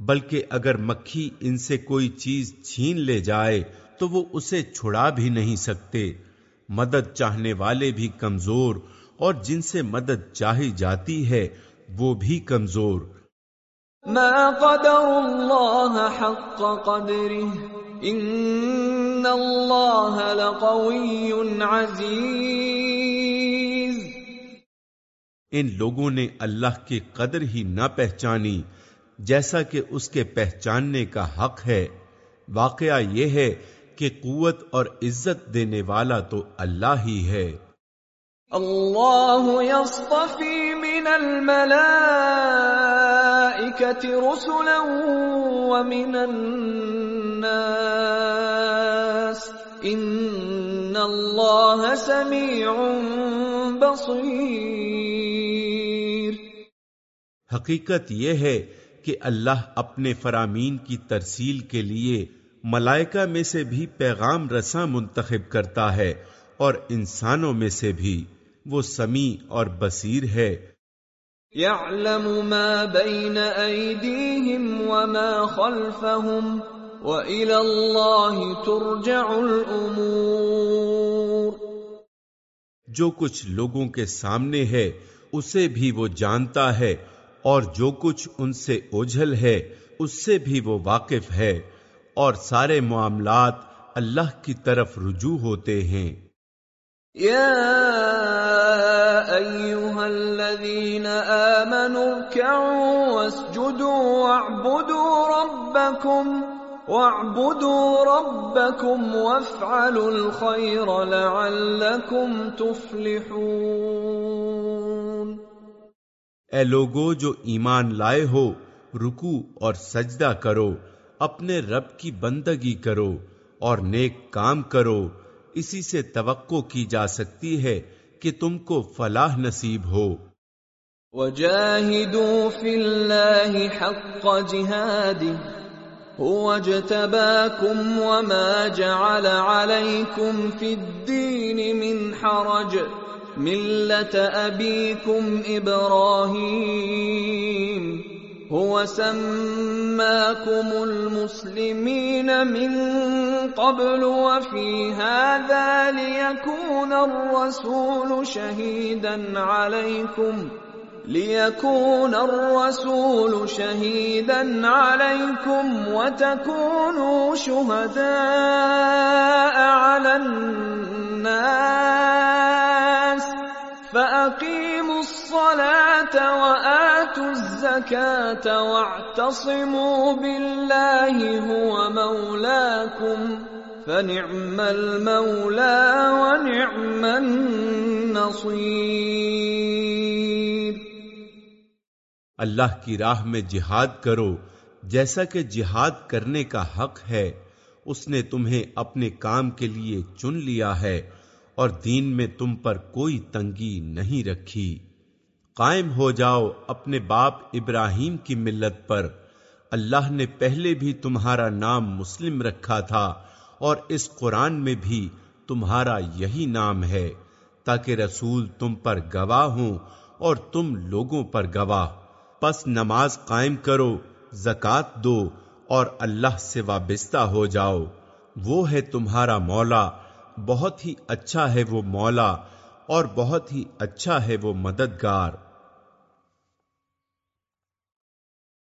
بلکہ اگر مکھی ان سے کوئی چیز چھین لے جائے تو وہ اسے چھڑا بھی نہیں سکتے۔ مدد چاہنے والے بھی کمزور اور جن سے مدد چاہی جاتی ہے وہ بھی کمزور۔ ما قدر اللہ حق ان اللہ لقوی عزیز ان لوگوں نے اللہ کی قدر ہی نہ پہچانی۔ جیسا کہ اس کے پہچاننے کا حق ہے واقعہ یہ ہے کہ قوت اور عزت دینے والا تو اللہ ہی ہے۔ اللہ يصطفی من الملائکت رسلا ومن الناس۔ ان اللہ سمیع بصیر۔ حقیقت یہ ہے کہ اللہ اپنے فرامین کی ترسیل کے لیے ملائکہ میں سے بھی پیغام رساں منتخب کرتا ہے اور انسانوں میں سے بھی۔ وہ سمیع اور بصیر ہے۔ يعلم ما بين ايديهم وما خلفهم والى الله ترجع الامور جو کچھ لوگوں کے سامنے ہے اسے بھی وہ جانتا ہے اور جو کچھ ان سے اوجھل ہے، اس سے بھی وہ واقف ہے اور سارے معاملات اللہ کی طرف رجوع ہوتے ہیں۔ یا ايها الذين امنوا اركعوا واسجدوا واعبدوا ربكم واعبدوا ربكم وافعلوا الخير لعلكم تفلحون۔ اے لوگو، جو ایمان لائے ہو رکو اور سجدہ کرو، اپنے رب کی بندگی کرو اور نیک کام کرو، اسی سے توقع کی جا سکتی ہے کہ تم کو فلاح نصیب ہو۔ وجاهدوا في الله حق جهاده، هو اجتباكم وما جعل عليكم في الدين من حرج ملة أبيكم إبراهيم هو سماكم المسلمين من قبل وفي هذا ليكون الرسول شهيدا عليكم ليكون الرسول شهيدا عليكم وتكونوا شهداء على الناس۔ فأقيموا الصلاة وآتوا الزكاة واعتصموا بالله هو مولاكم فنعم المولى ونعم النصير اللہ کی راہ میں جہاد کرو جیسا کہ جہاد کرنے کا حق ہے، اس نے تمہیں اپنے کام کے لیے چن لیا ہے۔ اور دین میں تم پر کوئی تنگی نہیں رکھی۔ قائم ہو جاؤ اپنے باپ ابراہیم کی ملت پر۔ اللہ نے پہلے بھی تمہارا نام مسلم رکھا تھا اور اس قرآن میں بھی تمہارا یہی نام ہے، تاکہ رسول تم پر گواہ ہوں اور تم لوگوں پر گواہ۔ پس نماز قائم کرو زکات دو اور اللہ سے وابستہ ہو جاؤ۔ وہ ہے تمہارا مولا۔ بہت ہی اچھا ہے وہ مولا اور بہت ہی اچھا ہے وہ مددگار۔